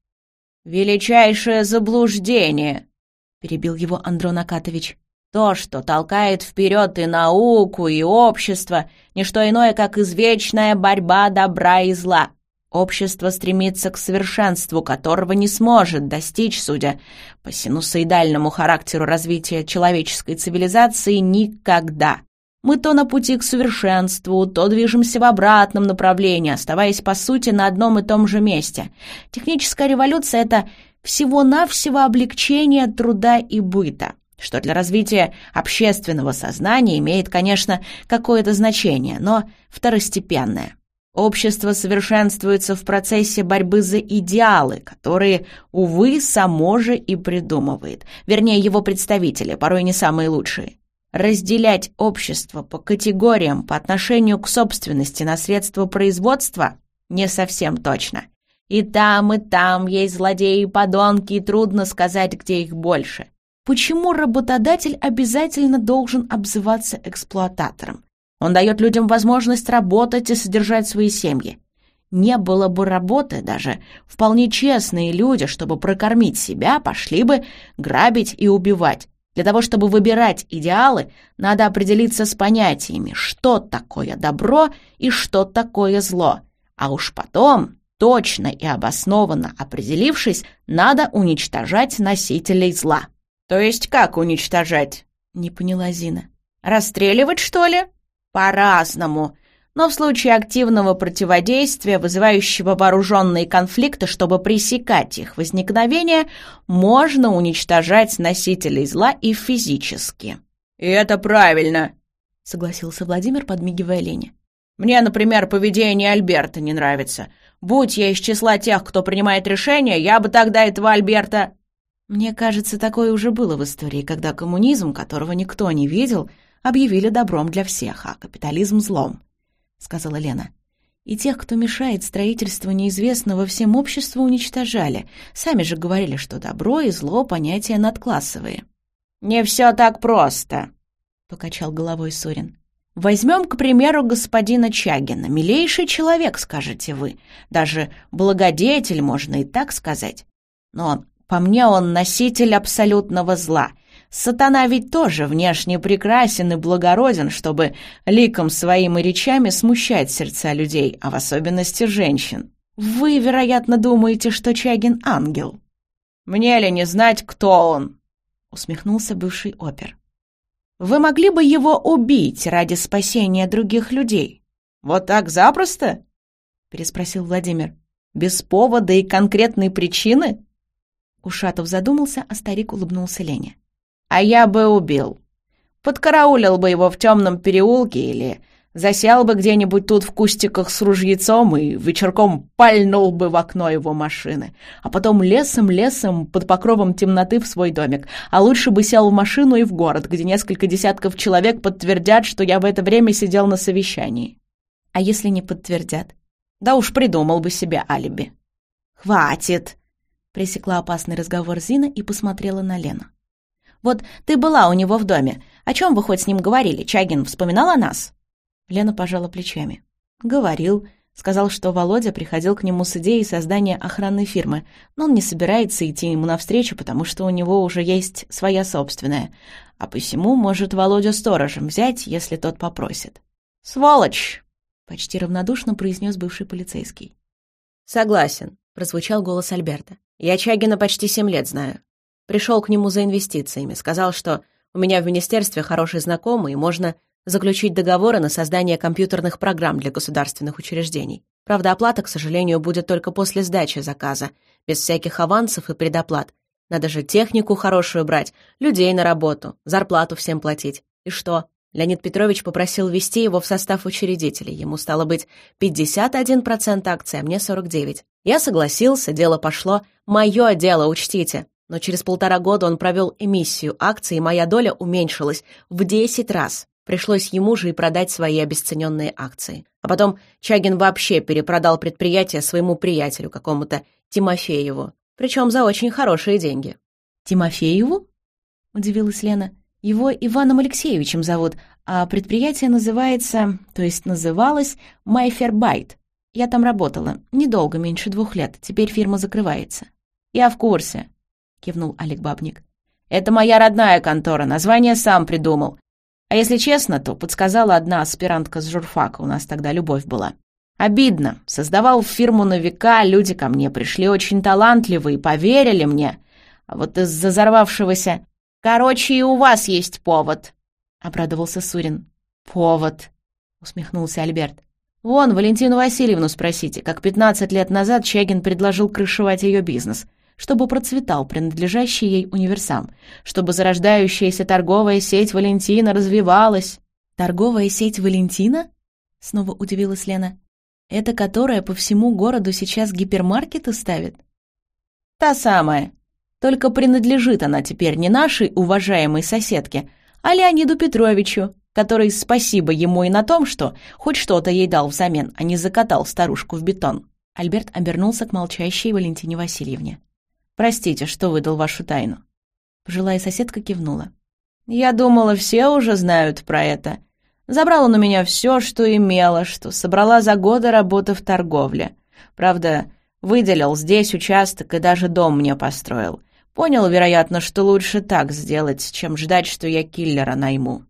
«Величайшее заблуждение!» — перебил его Андрон Акатович. «То, что толкает вперед и науку, и общество, не что иное, как извечная борьба добра и зла. Общество стремится к совершенству, которого не сможет достичь, судя по синусоидальному характеру развития человеческой цивилизации, никогда. Мы то на пути к совершенству, то движемся в обратном направлении, оставаясь, по сути, на одном и том же месте. Техническая революция — это всего-навсего облегчение труда и быта, что для развития общественного сознания имеет, конечно, какое-то значение, но второстепенное. Общество совершенствуется в процессе борьбы за идеалы, которые, увы, само же и придумывает. Вернее, его представители, порой не самые лучшие. Разделять общество по категориям по отношению к собственности на средства производства не совсем точно. И там, и там есть злодеи и подонки, и трудно сказать, где их больше. Почему работодатель обязательно должен обзываться эксплуататором? Он дает людям возможность работать и содержать свои семьи. Не было бы работы даже, вполне честные люди, чтобы прокормить себя, пошли бы грабить и убивать. Для того, чтобы выбирать идеалы, надо определиться с понятиями, что такое добро и что такое зло. А уж потом, точно и обоснованно определившись, надо уничтожать носителей зла. «То есть как уничтожать?» — не поняла Зина. «Расстреливать, что ли?» По-разному. Но в случае активного противодействия, вызывающего вооруженные конфликты, чтобы пресекать их возникновение, можно уничтожать носителей зла и физически. «И это правильно», — согласился Владимир, подмигивая Лене. «Мне, например, поведение Альберта не нравится. Будь я из числа тех, кто принимает решения, я бы тогда этого Альберта...» Мне кажется, такое уже было в истории, когда коммунизм, которого никто не видел, — объявили добром для всех, а капитализм — злом», — сказала Лена. «И тех, кто мешает строительству неизвестного всем обществу, уничтожали. Сами же говорили, что добро и зло — понятия надклассовые». «Не все так просто», — покачал головой Сурин. Возьмем, к примеру, господина Чагина. Милейший человек, скажете вы. Даже благодетель, можно и так сказать. Но по мне он носитель абсолютного зла — Сатана ведь тоже внешне прекрасен и благороден, чтобы ликом своим и речами смущать сердца людей, а в особенности женщин. Вы, вероятно, думаете, что Чагин ангел. Мне ли не знать, кто он? Усмехнулся бывший опер. Вы могли бы его убить ради спасения других людей? Вот так запросто? Переспросил Владимир. Без повода и конкретной причины? Ушатов задумался, а старик улыбнулся Лене. А я бы убил. Подкараулил бы его в темном переулке или засел бы где-нибудь тут в кустиках с ружьецом и вечерком пальнул бы в окно его машины, а потом лесом-лесом под покровом темноты в свой домик, а лучше бы сел в машину и в город, где несколько десятков человек подтвердят, что я в это время сидел на совещании. А если не подтвердят? Да уж придумал бы себе алиби. «Хватит!» — пресекла опасный разговор Зина и посмотрела на Лену. Вот ты была у него в доме. О чем вы хоть с ним говорили? Чагин вспоминал о нас?» Лена пожала плечами. «Говорил. Сказал, что Володя приходил к нему с идеей создания охранной фирмы, но он не собирается идти ему навстречу, потому что у него уже есть своя собственная. а посему может Володю сторожем взять, если тот попросит. «Сволочь!» — почти равнодушно произнес бывший полицейский. «Согласен», — прозвучал голос Альберта. «Я Чагина почти семь лет знаю. Пришел к нему за инвестициями, сказал, что у меня в министерстве хороший знакомый, и можно заключить договоры на создание компьютерных программ для государственных учреждений. Правда, оплата, к сожалению, будет только после сдачи заказа, без всяких авансов и предоплат. Надо же технику хорошую брать, людей на работу, зарплату всем платить. И что? Леонид Петрович попросил ввести его в состав учредителей. Ему стало быть 51% акций, а мне 49%. Я согласился, дело пошло. Мое дело, учтите. Но через полтора года он провел эмиссию акций, и моя доля уменьшилась в 10 раз. Пришлось ему же и продать свои обесцененные акции. А потом Чагин вообще перепродал предприятие своему приятелю, какому-то Тимофееву. Причем за очень хорошие деньги. «Тимофееву?» — удивилась Лена. «Его Иваном Алексеевичем зовут, а предприятие называется, то есть называлось «Майфербайт». Я там работала. Недолго, меньше двух лет. Теперь фирма закрывается». «Я в курсе», — кивнул Олег Бабник. «Это моя родная контора, название сам придумал. А если честно, то подсказала одна аспирантка с журфака, у нас тогда любовь была. Обидно. Создавал фирму на века, люди ко мне пришли очень талантливые, поверили мне. А вот из-за взорвавшегося... «Короче, и у вас есть повод», — обрадовался Сурин. «Повод», — усмехнулся Альберт. «Вон, Валентину Васильевну спросите, как пятнадцать лет назад Чагин предложил крышевать ее бизнес чтобы процветал принадлежащий ей универсам, чтобы зарождающаяся торговая сеть Валентина развивалась. «Торговая сеть Валентина?» — снова удивилась Лена. «Это которая по всему городу сейчас гипермаркеты ставит?» «Та самая. Только принадлежит она теперь не нашей уважаемой соседке, а Леониду Петровичу, который спасибо ему и на том, что хоть что-то ей дал взамен, а не закатал старушку в бетон». Альберт обернулся к молчащей Валентине Васильевне. Простите, что выдал вашу тайну». Пожилая соседка кивнула. «Я думала, все уже знают про это. Забрала на меня все, что имела, что собрала за годы работы в торговле. Правда, выделил здесь участок и даже дом мне построил. Понял, вероятно, что лучше так сделать, чем ждать, что я киллера найму».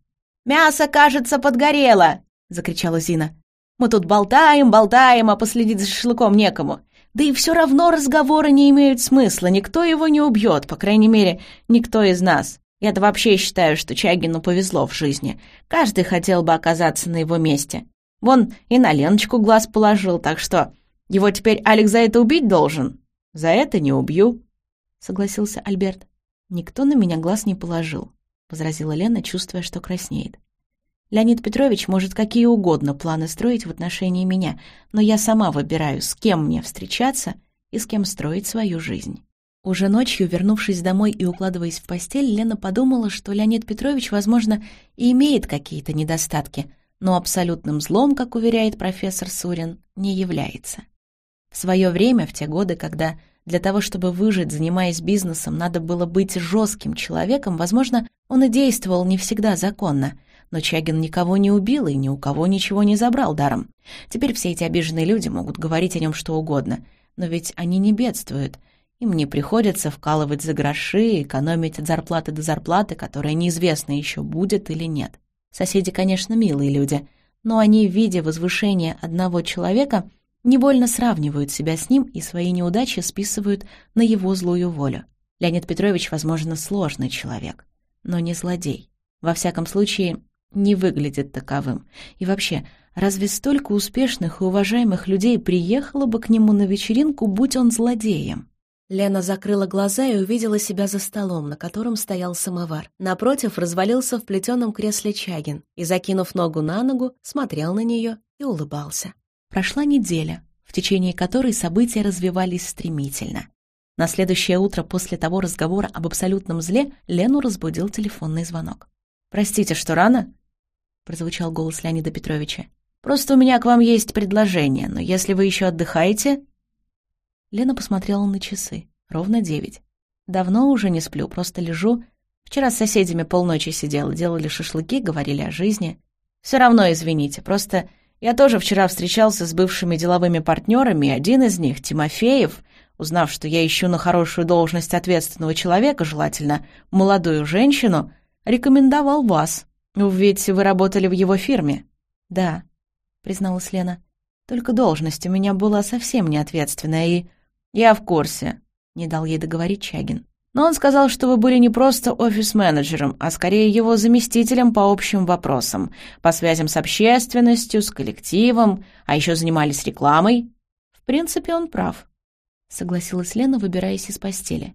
«Мясо, кажется, подгорело!» — закричала Зина. «Мы тут болтаем, болтаем, а последить за шашлыком некому. Да и все равно разговоры не имеют смысла, никто его не убьет, по крайней мере, никто из нас. Я-то вообще считаю, что Чагину повезло в жизни. Каждый хотел бы оказаться на его месте. Вон и на Леночку глаз положил, так что его теперь Алекс за это убить должен. За это не убью, — согласился Альберт. Никто на меня глаз не положил, — возразила Лена, чувствуя, что краснеет. Леонид Петрович может какие угодно планы строить в отношении меня, но я сама выбираю, с кем мне встречаться и с кем строить свою жизнь. Уже ночью, вернувшись домой и укладываясь в постель, Лена подумала, что Леонид Петрович, возможно, и имеет какие-то недостатки, но абсолютным злом, как уверяет профессор Сурин, не является. В свое время, в те годы, когда для того, чтобы выжить, занимаясь бизнесом, надо было быть жестким человеком, возможно, он и действовал не всегда законно — но Чагин никого не убил и ни у кого ничего не забрал даром. Теперь все эти обиженные люди могут говорить о нем что угодно, но ведь они не бедствуют. Им не приходится вкалывать за гроши, экономить от зарплаты до зарплаты, которая неизвестно еще будет или нет. Соседи, конечно, милые люди, но они в виде возвышения одного человека невольно сравнивают себя с ним и свои неудачи списывают на его злую волю. Леонид Петрович, возможно, сложный человек, но не злодей. Во всяком случае, не выглядит таковым. И вообще, разве столько успешных и уважаемых людей приехало бы к нему на вечеринку, будь он злодеем? Лена закрыла глаза и увидела себя за столом, на котором стоял самовар. Напротив развалился в плетеном кресле Чагин и, закинув ногу на ногу, смотрел на нее и улыбался. Прошла неделя, в течение которой события развивались стремительно. На следующее утро после того разговора об абсолютном зле Лену разбудил телефонный звонок. «Простите, что рано?» прозвучал голос Леонида Петровича. «Просто у меня к вам есть предложение, но если вы еще отдыхаете...» Лена посмотрела на часы. Ровно девять. «Давно уже не сплю, просто лежу. Вчера с соседями полночи сидела, делали шашлыки, говорили о жизни. Все равно извините, просто я тоже вчера встречался с бывшими деловыми партнерами, и один из них, Тимофеев, узнав, что я ищу на хорошую должность ответственного человека, желательно молодую женщину, рекомендовал вас. Ведь вы работали в его фирме. Да, призналась Лена. Только должность у меня была совсем неответственная и... Я в курсе, не дал ей договорить Чагин. Но он сказал, что вы были не просто офис-менеджером, а скорее его заместителем по общим вопросам, по связям с общественностью, с коллективом, а еще занимались рекламой. В принципе, он прав, согласилась Лена, выбираясь из постели.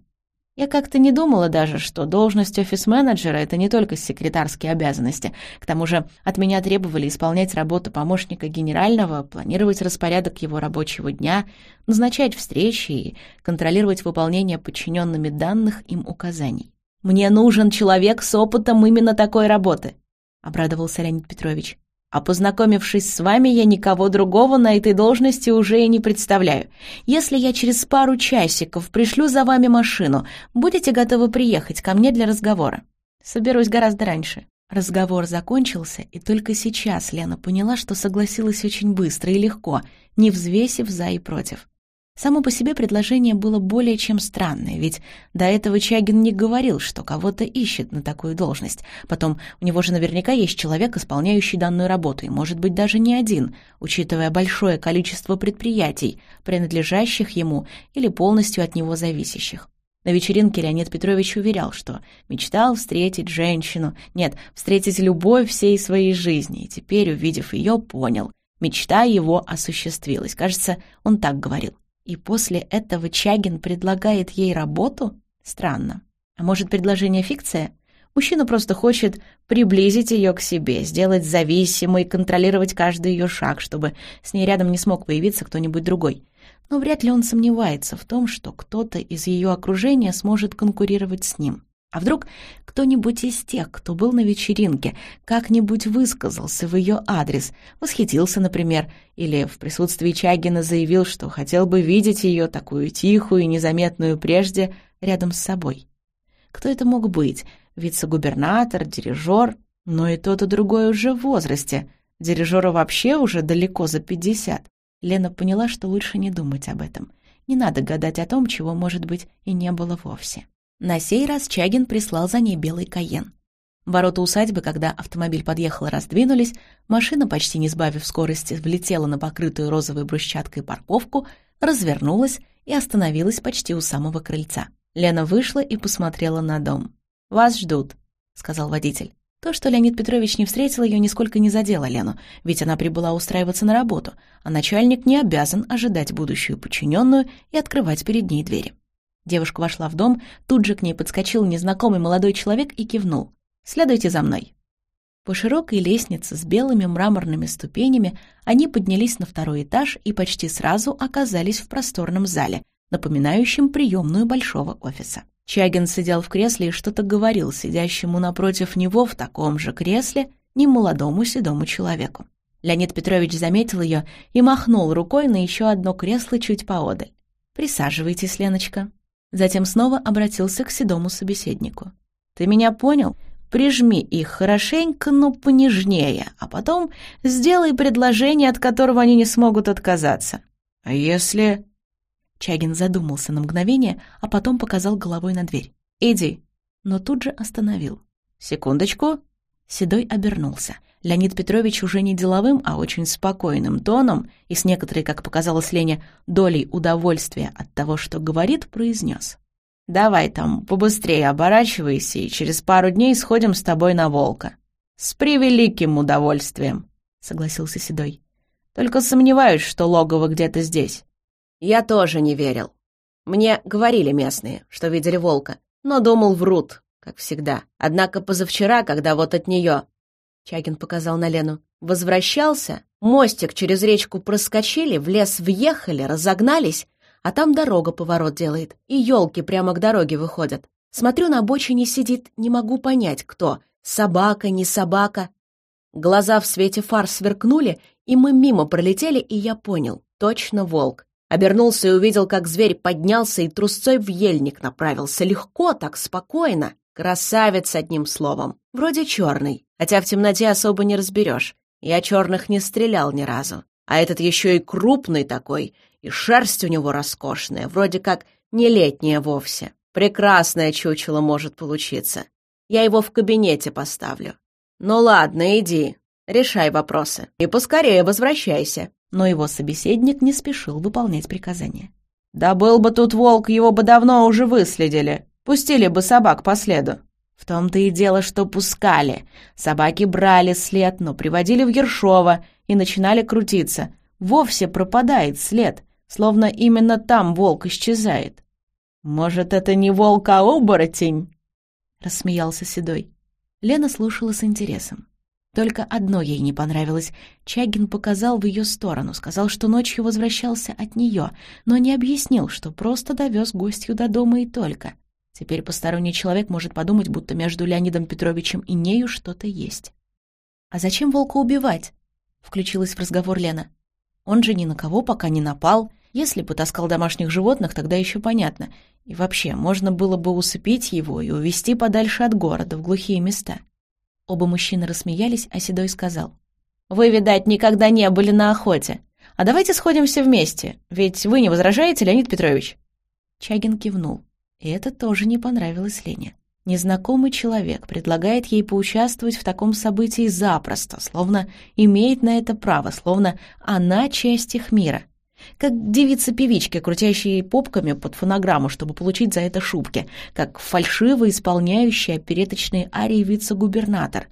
Я как-то не думала даже, что должность офис-менеджера — это не только секретарские обязанности. К тому же от меня требовали исполнять работу помощника генерального, планировать распорядок его рабочего дня, назначать встречи и контролировать выполнение подчиненными данных им указаний. «Мне нужен человек с опытом именно такой работы», — обрадовался Леонид Петрович. А познакомившись с вами, я никого другого на этой должности уже и не представляю. Если я через пару часиков пришлю за вами машину, будете готовы приехать ко мне для разговора? Соберусь гораздо раньше». Разговор закончился, и только сейчас Лена поняла, что согласилась очень быстро и легко, не взвесив за и против. Само по себе предложение было более чем странное, ведь до этого Чагин не говорил, что кого-то ищет на такую должность. Потом, у него же наверняка есть человек, исполняющий данную работу, и, может быть, даже не один, учитывая большое количество предприятий, принадлежащих ему или полностью от него зависящих. На вечеринке Леонид Петрович уверял, что мечтал встретить женщину, нет, встретить любовь всей своей жизни, и теперь, увидев ее, понял. Мечта его осуществилась. Кажется, он так говорил. И после этого Чагин предлагает ей работу? Странно. А может, предложение фикция? Мужчина просто хочет приблизить ее к себе, сделать зависимой, контролировать каждый ее шаг, чтобы с ней рядом не смог появиться кто-нибудь другой. Но вряд ли он сомневается в том, что кто-то из ее окружения сможет конкурировать с ним. А вдруг кто-нибудь из тех, кто был на вечеринке, как-нибудь высказался в ее адрес, восхитился, например, или в присутствии Чагина заявил, что хотел бы видеть ее такую тихую и незаметную прежде рядом с собой. Кто это мог быть? Вице-губернатор, дирижер? Но и тот, и другой уже в возрасте. Дирижера вообще уже далеко за пятьдесят. Лена поняла, что лучше не думать об этом. Не надо гадать о том, чего, может быть, и не было вовсе. На сей раз Чагин прислал за ней белый Каен. Ворота усадьбы, когда автомобиль подъехал, раздвинулись, машина, почти не сбавив скорости, влетела на покрытую розовой брусчаткой парковку, развернулась и остановилась почти у самого крыльца. Лена вышла и посмотрела на дом. «Вас ждут», — сказал водитель. То, что Леонид Петрович не встретил ее, нисколько не задело Лену, ведь она прибыла устраиваться на работу, а начальник не обязан ожидать будущую подчиненную и открывать перед ней двери. Девушка вошла в дом, тут же к ней подскочил незнакомый молодой человек и кивнул. «Следуйте за мной». По широкой лестнице с белыми мраморными ступенями они поднялись на второй этаж и почти сразу оказались в просторном зале, напоминающем приемную большого офиса. Чагин сидел в кресле и что-то говорил сидящему напротив него в таком же кресле немолодому седому человеку. Леонид Петрович заметил ее и махнул рукой на еще одно кресло чуть поодаль. «Присаживайтесь, Леночка», Затем снова обратился к седому собеседнику. «Ты меня понял? Прижми их хорошенько, но понежнее, а потом сделай предложение, от которого они не смогут отказаться». «А если...» Чагин задумался на мгновение, а потом показал головой на дверь. «Иди». Но тут же остановил. «Секундочку». Седой обернулся. Леонид Петрович уже не деловым, а очень спокойным тоном и с некоторой, как показалось Лене, долей удовольствия от того, что говорит, произнес. «Давай там побыстрее оборачивайся, и через пару дней сходим с тобой на Волка». «С превеликим удовольствием», — согласился Седой. «Только сомневаюсь, что логово где-то здесь». «Я тоже не верил. Мне говорили местные, что видели волка, но думал, врут, как всегда. Однако позавчера, когда вот от нее Чагин показал на Лену. Возвращался, мостик через речку проскочили, в лес въехали, разогнались, а там дорога поворот делает, и елки прямо к дороге выходят. Смотрю, на обочине сидит, не могу понять, кто. Собака, не собака. Глаза в свете фар сверкнули, и мы мимо пролетели, и я понял, точно волк. Обернулся и увидел, как зверь поднялся и трусцой в ельник направился. Легко, так спокойно. Красавец, одним словом. Вроде черный, хотя в темноте особо не разберешь. Я черных не стрелял ни разу. А этот еще и крупный такой, и шерсть у него роскошная, вроде как не летняя вовсе. Прекрасное чучело может получиться. Я его в кабинете поставлю. Ну ладно, иди, решай вопросы. И поскорее возвращайся. Но его собеседник не спешил выполнять приказание. «Да был бы тут волк, его бы давно уже выследили. Пустили бы собак по следу». В том-то и дело, что пускали. Собаки брали след, но приводили в Ершова и начинали крутиться. Вовсе пропадает след, словно именно там волк исчезает. «Может, это не волк, а оборотень?» — рассмеялся Седой. Лена слушала с интересом. Только одно ей не понравилось. Чагин показал в ее сторону, сказал, что ночью возвращался от нее, но не объяснил, что просто довез гостью до дома и только. Теперь посторонний человек может подумать, будто между Леонидом Петровичем и нею что-то есть. «А зачем волка убивать?» — включилась в разговор Лена. «Он же ни на кого пока не напал. Если потаскал домашних животных, тогда еще понятно. И вообще, можно было бы усыпить его и увезти подальше от города, в глухие места». Оба мужчины рассмеялись, а Седой сказал. «Вы, видать, никогда не были на охоте. А давайте сходим все вместе, ведь вы не возражаете, Леонид Петрович?» Чагин кивнул. И это тоже не понравилось Лене. Незнакомый человек предлагает ей поучаствовать в таком событии запросто, словно имеет на это право, словно она часть их мира — как девица-певички, крутящие попками под фонограмму, чтобы получить за это шубки, как фальшиво исполняющая опереточные арии вице-губернатор,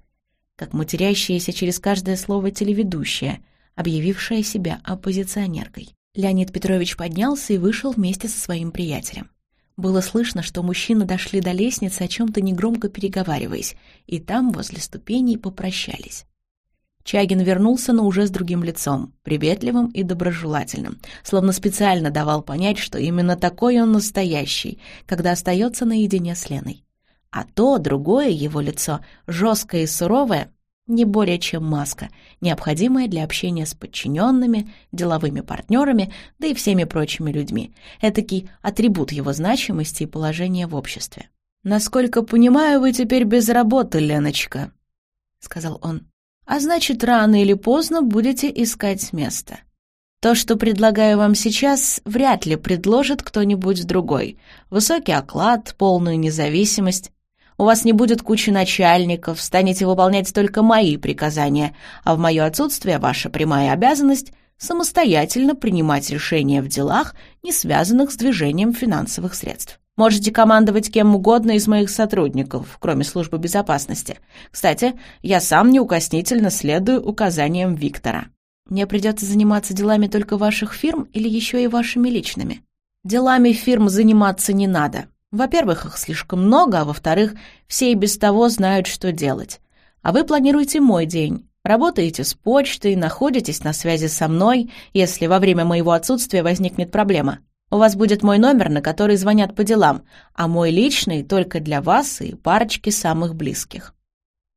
как матерящаяся через каждое слово телеведущая, объявившая себя оппозиционеркой. Леонид Петрович поднялся и вышел вместе со своим приятелем. Было слышно, что мужчины дошли до лестницы, о чем-то негромко переговариваясь, и там, возле ступеней, попрощались. Чагин вернулся, но уже с другим лицом, приветливым и доброжелательным, словно специально давал понять, что именно такой он настоящий, когда остается наедине с Леной. А то, другое его лицо, жесткое и суровое, не более чем маска, необходимая для общения с подчиненными, деловыми партнерами, да и всеми прочими людьми. Этакий атрибут его значимости и положения в обществе. «Насколько понимаю, вы теперь без работы, Леночка», — сказал он а значит, рано или поздно будете искать место. То, что предлагаю вам сейчас, вряд ли предложит кто-нибудь другой. Высокий оклад, полную независимость. У вас не будет кучи начальников, станете выполнять только мои приказания, а в мое отсутствие ваша прямая обязанность — самостоятельно принимать решения в делах, не связанных с движением финансовых средств. Можете командовать кем угодно из моих сотрудников, кроме службы безопасности. Кстати, я сам неукоснительно следую указаниям Виктора. Мне придется заниматься делами только ваших фирм или еще и вашими личными? Делами фирм заниматься не надо. Во-первых, их слишком много, а во-вторых, все и без того знают, что делать. А вы планируете мой день. Работаете с почтой, находитесь на связи со мной, если во время моего отсутствия возникнет проблема. У вас будет мой номер, на который звонят по делам, а мой личный только для вас и парочки самых близких».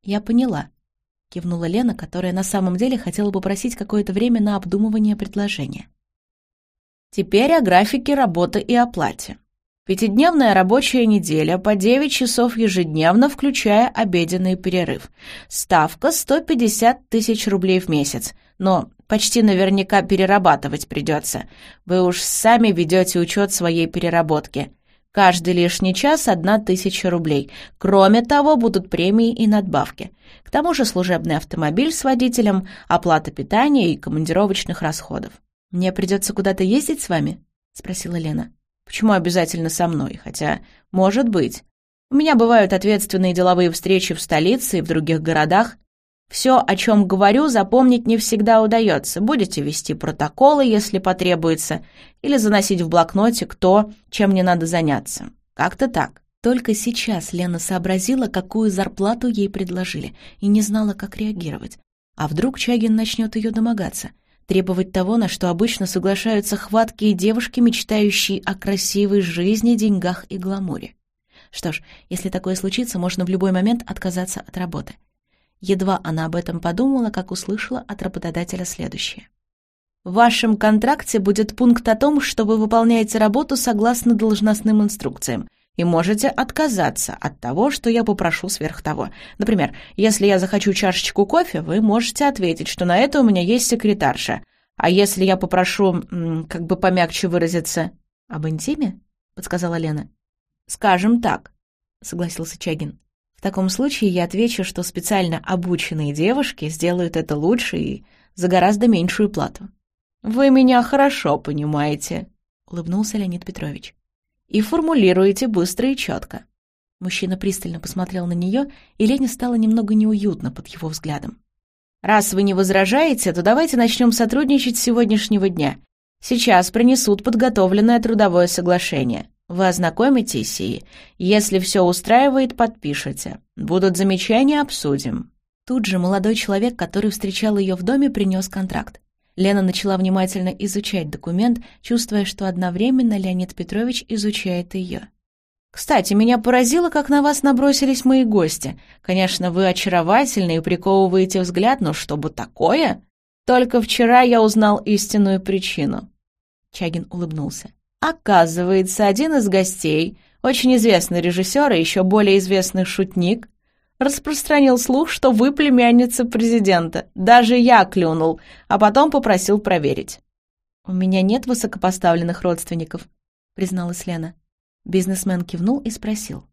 «Я поняла», — кивнула Лена, которая на самом деле хотела попросить какое-то время на обдумывание предложения. «Теперь о графике работы и оплате. Пятидневная рабочая неделя по 9 часов ежедневно, включая обеденный перерыв. Ставка 150 тысяч рублей в месяц, но почти наверняка перерабатывать придется. Вы уж сами ведете учет своей переработки. Каждый лишний час – одна тысяча рублей. Кроме того, будут премии и надбавки. К тому же служебный автомобиль с водителем, оплата питания и командировочных расходов. «Мне придется куда-то ездить с вами?» – спросила Лена. «Почему обязательно со мной? Хотя, может быть. У меня бывают ответственные деловые встречи в столице и в других городах. Все, о чем говорю, запомнить не всегда удается. Будете вести протоколы, если потребуется, или заносить в блокнотик то, чем не надо заняться. Как-то так. Только сейчас Лена сообразила, какую зарплату ей предложили, и не знала, как реагировать. А вдруг Чагин начнет ее домогаться, требовать того, на что обычно соглашаются хваткие девушки, мечтающие о красивой жизни, деньгах и гламуре. Что ж, если такое случится, можно в любой момент отказаться от работы. Едва она об этом подумала, как услышала от работодателя следующее. В вашем контракте будет пункт о том, что вы выполняете работу согласно должностным инструкциям и можете отказаться от того, что я попрошу сверх того. Например, если я захочу чашечку кофе, вы можете ответить, что на это у меня есть секретарша. А если я попрошу, как бы помягче выразиться, об интиме, подсказала Лена. Скажем так, согласился Чагин. В таком случае я отвечу, что специально обученные девушки сделают это лучше и за гораздо меньшую плату. «Вы меня хорошо понимаете», — улыбнулся Леонид Петрович. «И формулируете быстро и четко». Мужчина пристально посмотрел на нее, и Лене стало немного неуютно под его взглядом. «Раз вы не возражаете, то давайте начнем сотрудничать с сегодняшнего дня. Сейчас принесут подготовленное трудовое соглашение. Вы ознакомитесь и, если все устраивает, подпишете. Будут замечания, обсудим». Тут же молодой человек, который встречал ее в доме, принес контракт. Лена начала внимательно изучать документ, чувствуя, что одновременно Леонид Петрович изучает ее. «Кстати, меня поразило, как на вас набросились мои гости. Конечно, вы очаровательны и приковываете взгляд, но чтобы такое? Только вчера я узнал истинную причину». Чагин улыбнулся. Оказывается, один из гостей, очень известный режиссер и еще более известный шутник, Распространил слух, что вы племянница президента. Даже я клюнул, а потом попросил проверить. «У меня нет высокопоставленных родственников», — призналась Лена. Бизнесмен кивнул и спросил.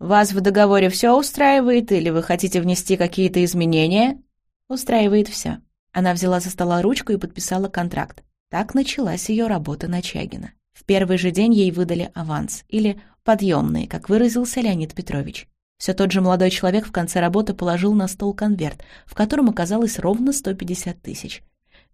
«Вас в договоре все устраивает или вы хотите внести какие-то изменения?» «Устраивает все». Она взяла со стола ручку и подписала контракт. Так началась ее работа на Чагина. В первый же день ей выдали аванс, или подъемный, как выразился Леонид Петрович. Все тот же молодой человек в конце работы положил на стол конверт, в котором оказалось ровно 150 тысяч.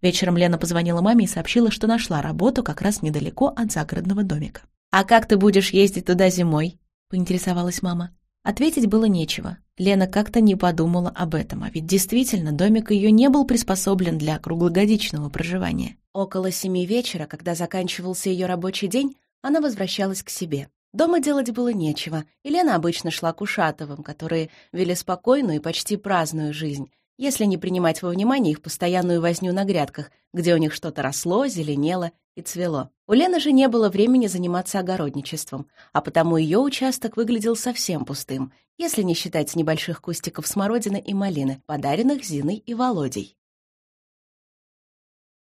Вечером Лена позвонила маме и сообщила, что нашла работу как раз недалеко от загородного домика. «А как ты будешь ездить туда зимой?» — поинтересовалась мама. Ответить было нечего. Лена как-то не подумала об этом, а ведь действительно домик ее не был приспособлен для круглогодичного проживания. Около семи вечера, когда заканчивался ее рабочий день, она возвращалась к себе. Дома делать было нечего, и Лена обычно шла к Ушатовым, которые вели спокойную и почти праздную жизнь, если не принимать во внимание их постоянную возню на грядках, где у них что-то росло, зеленело и цвело. У Лены же не было времени заниматься огородничеством, а потому ее участок выглядел совсем пустым, если не считать небольших кустиков смородины и малины, подаренных Зиной и Володей.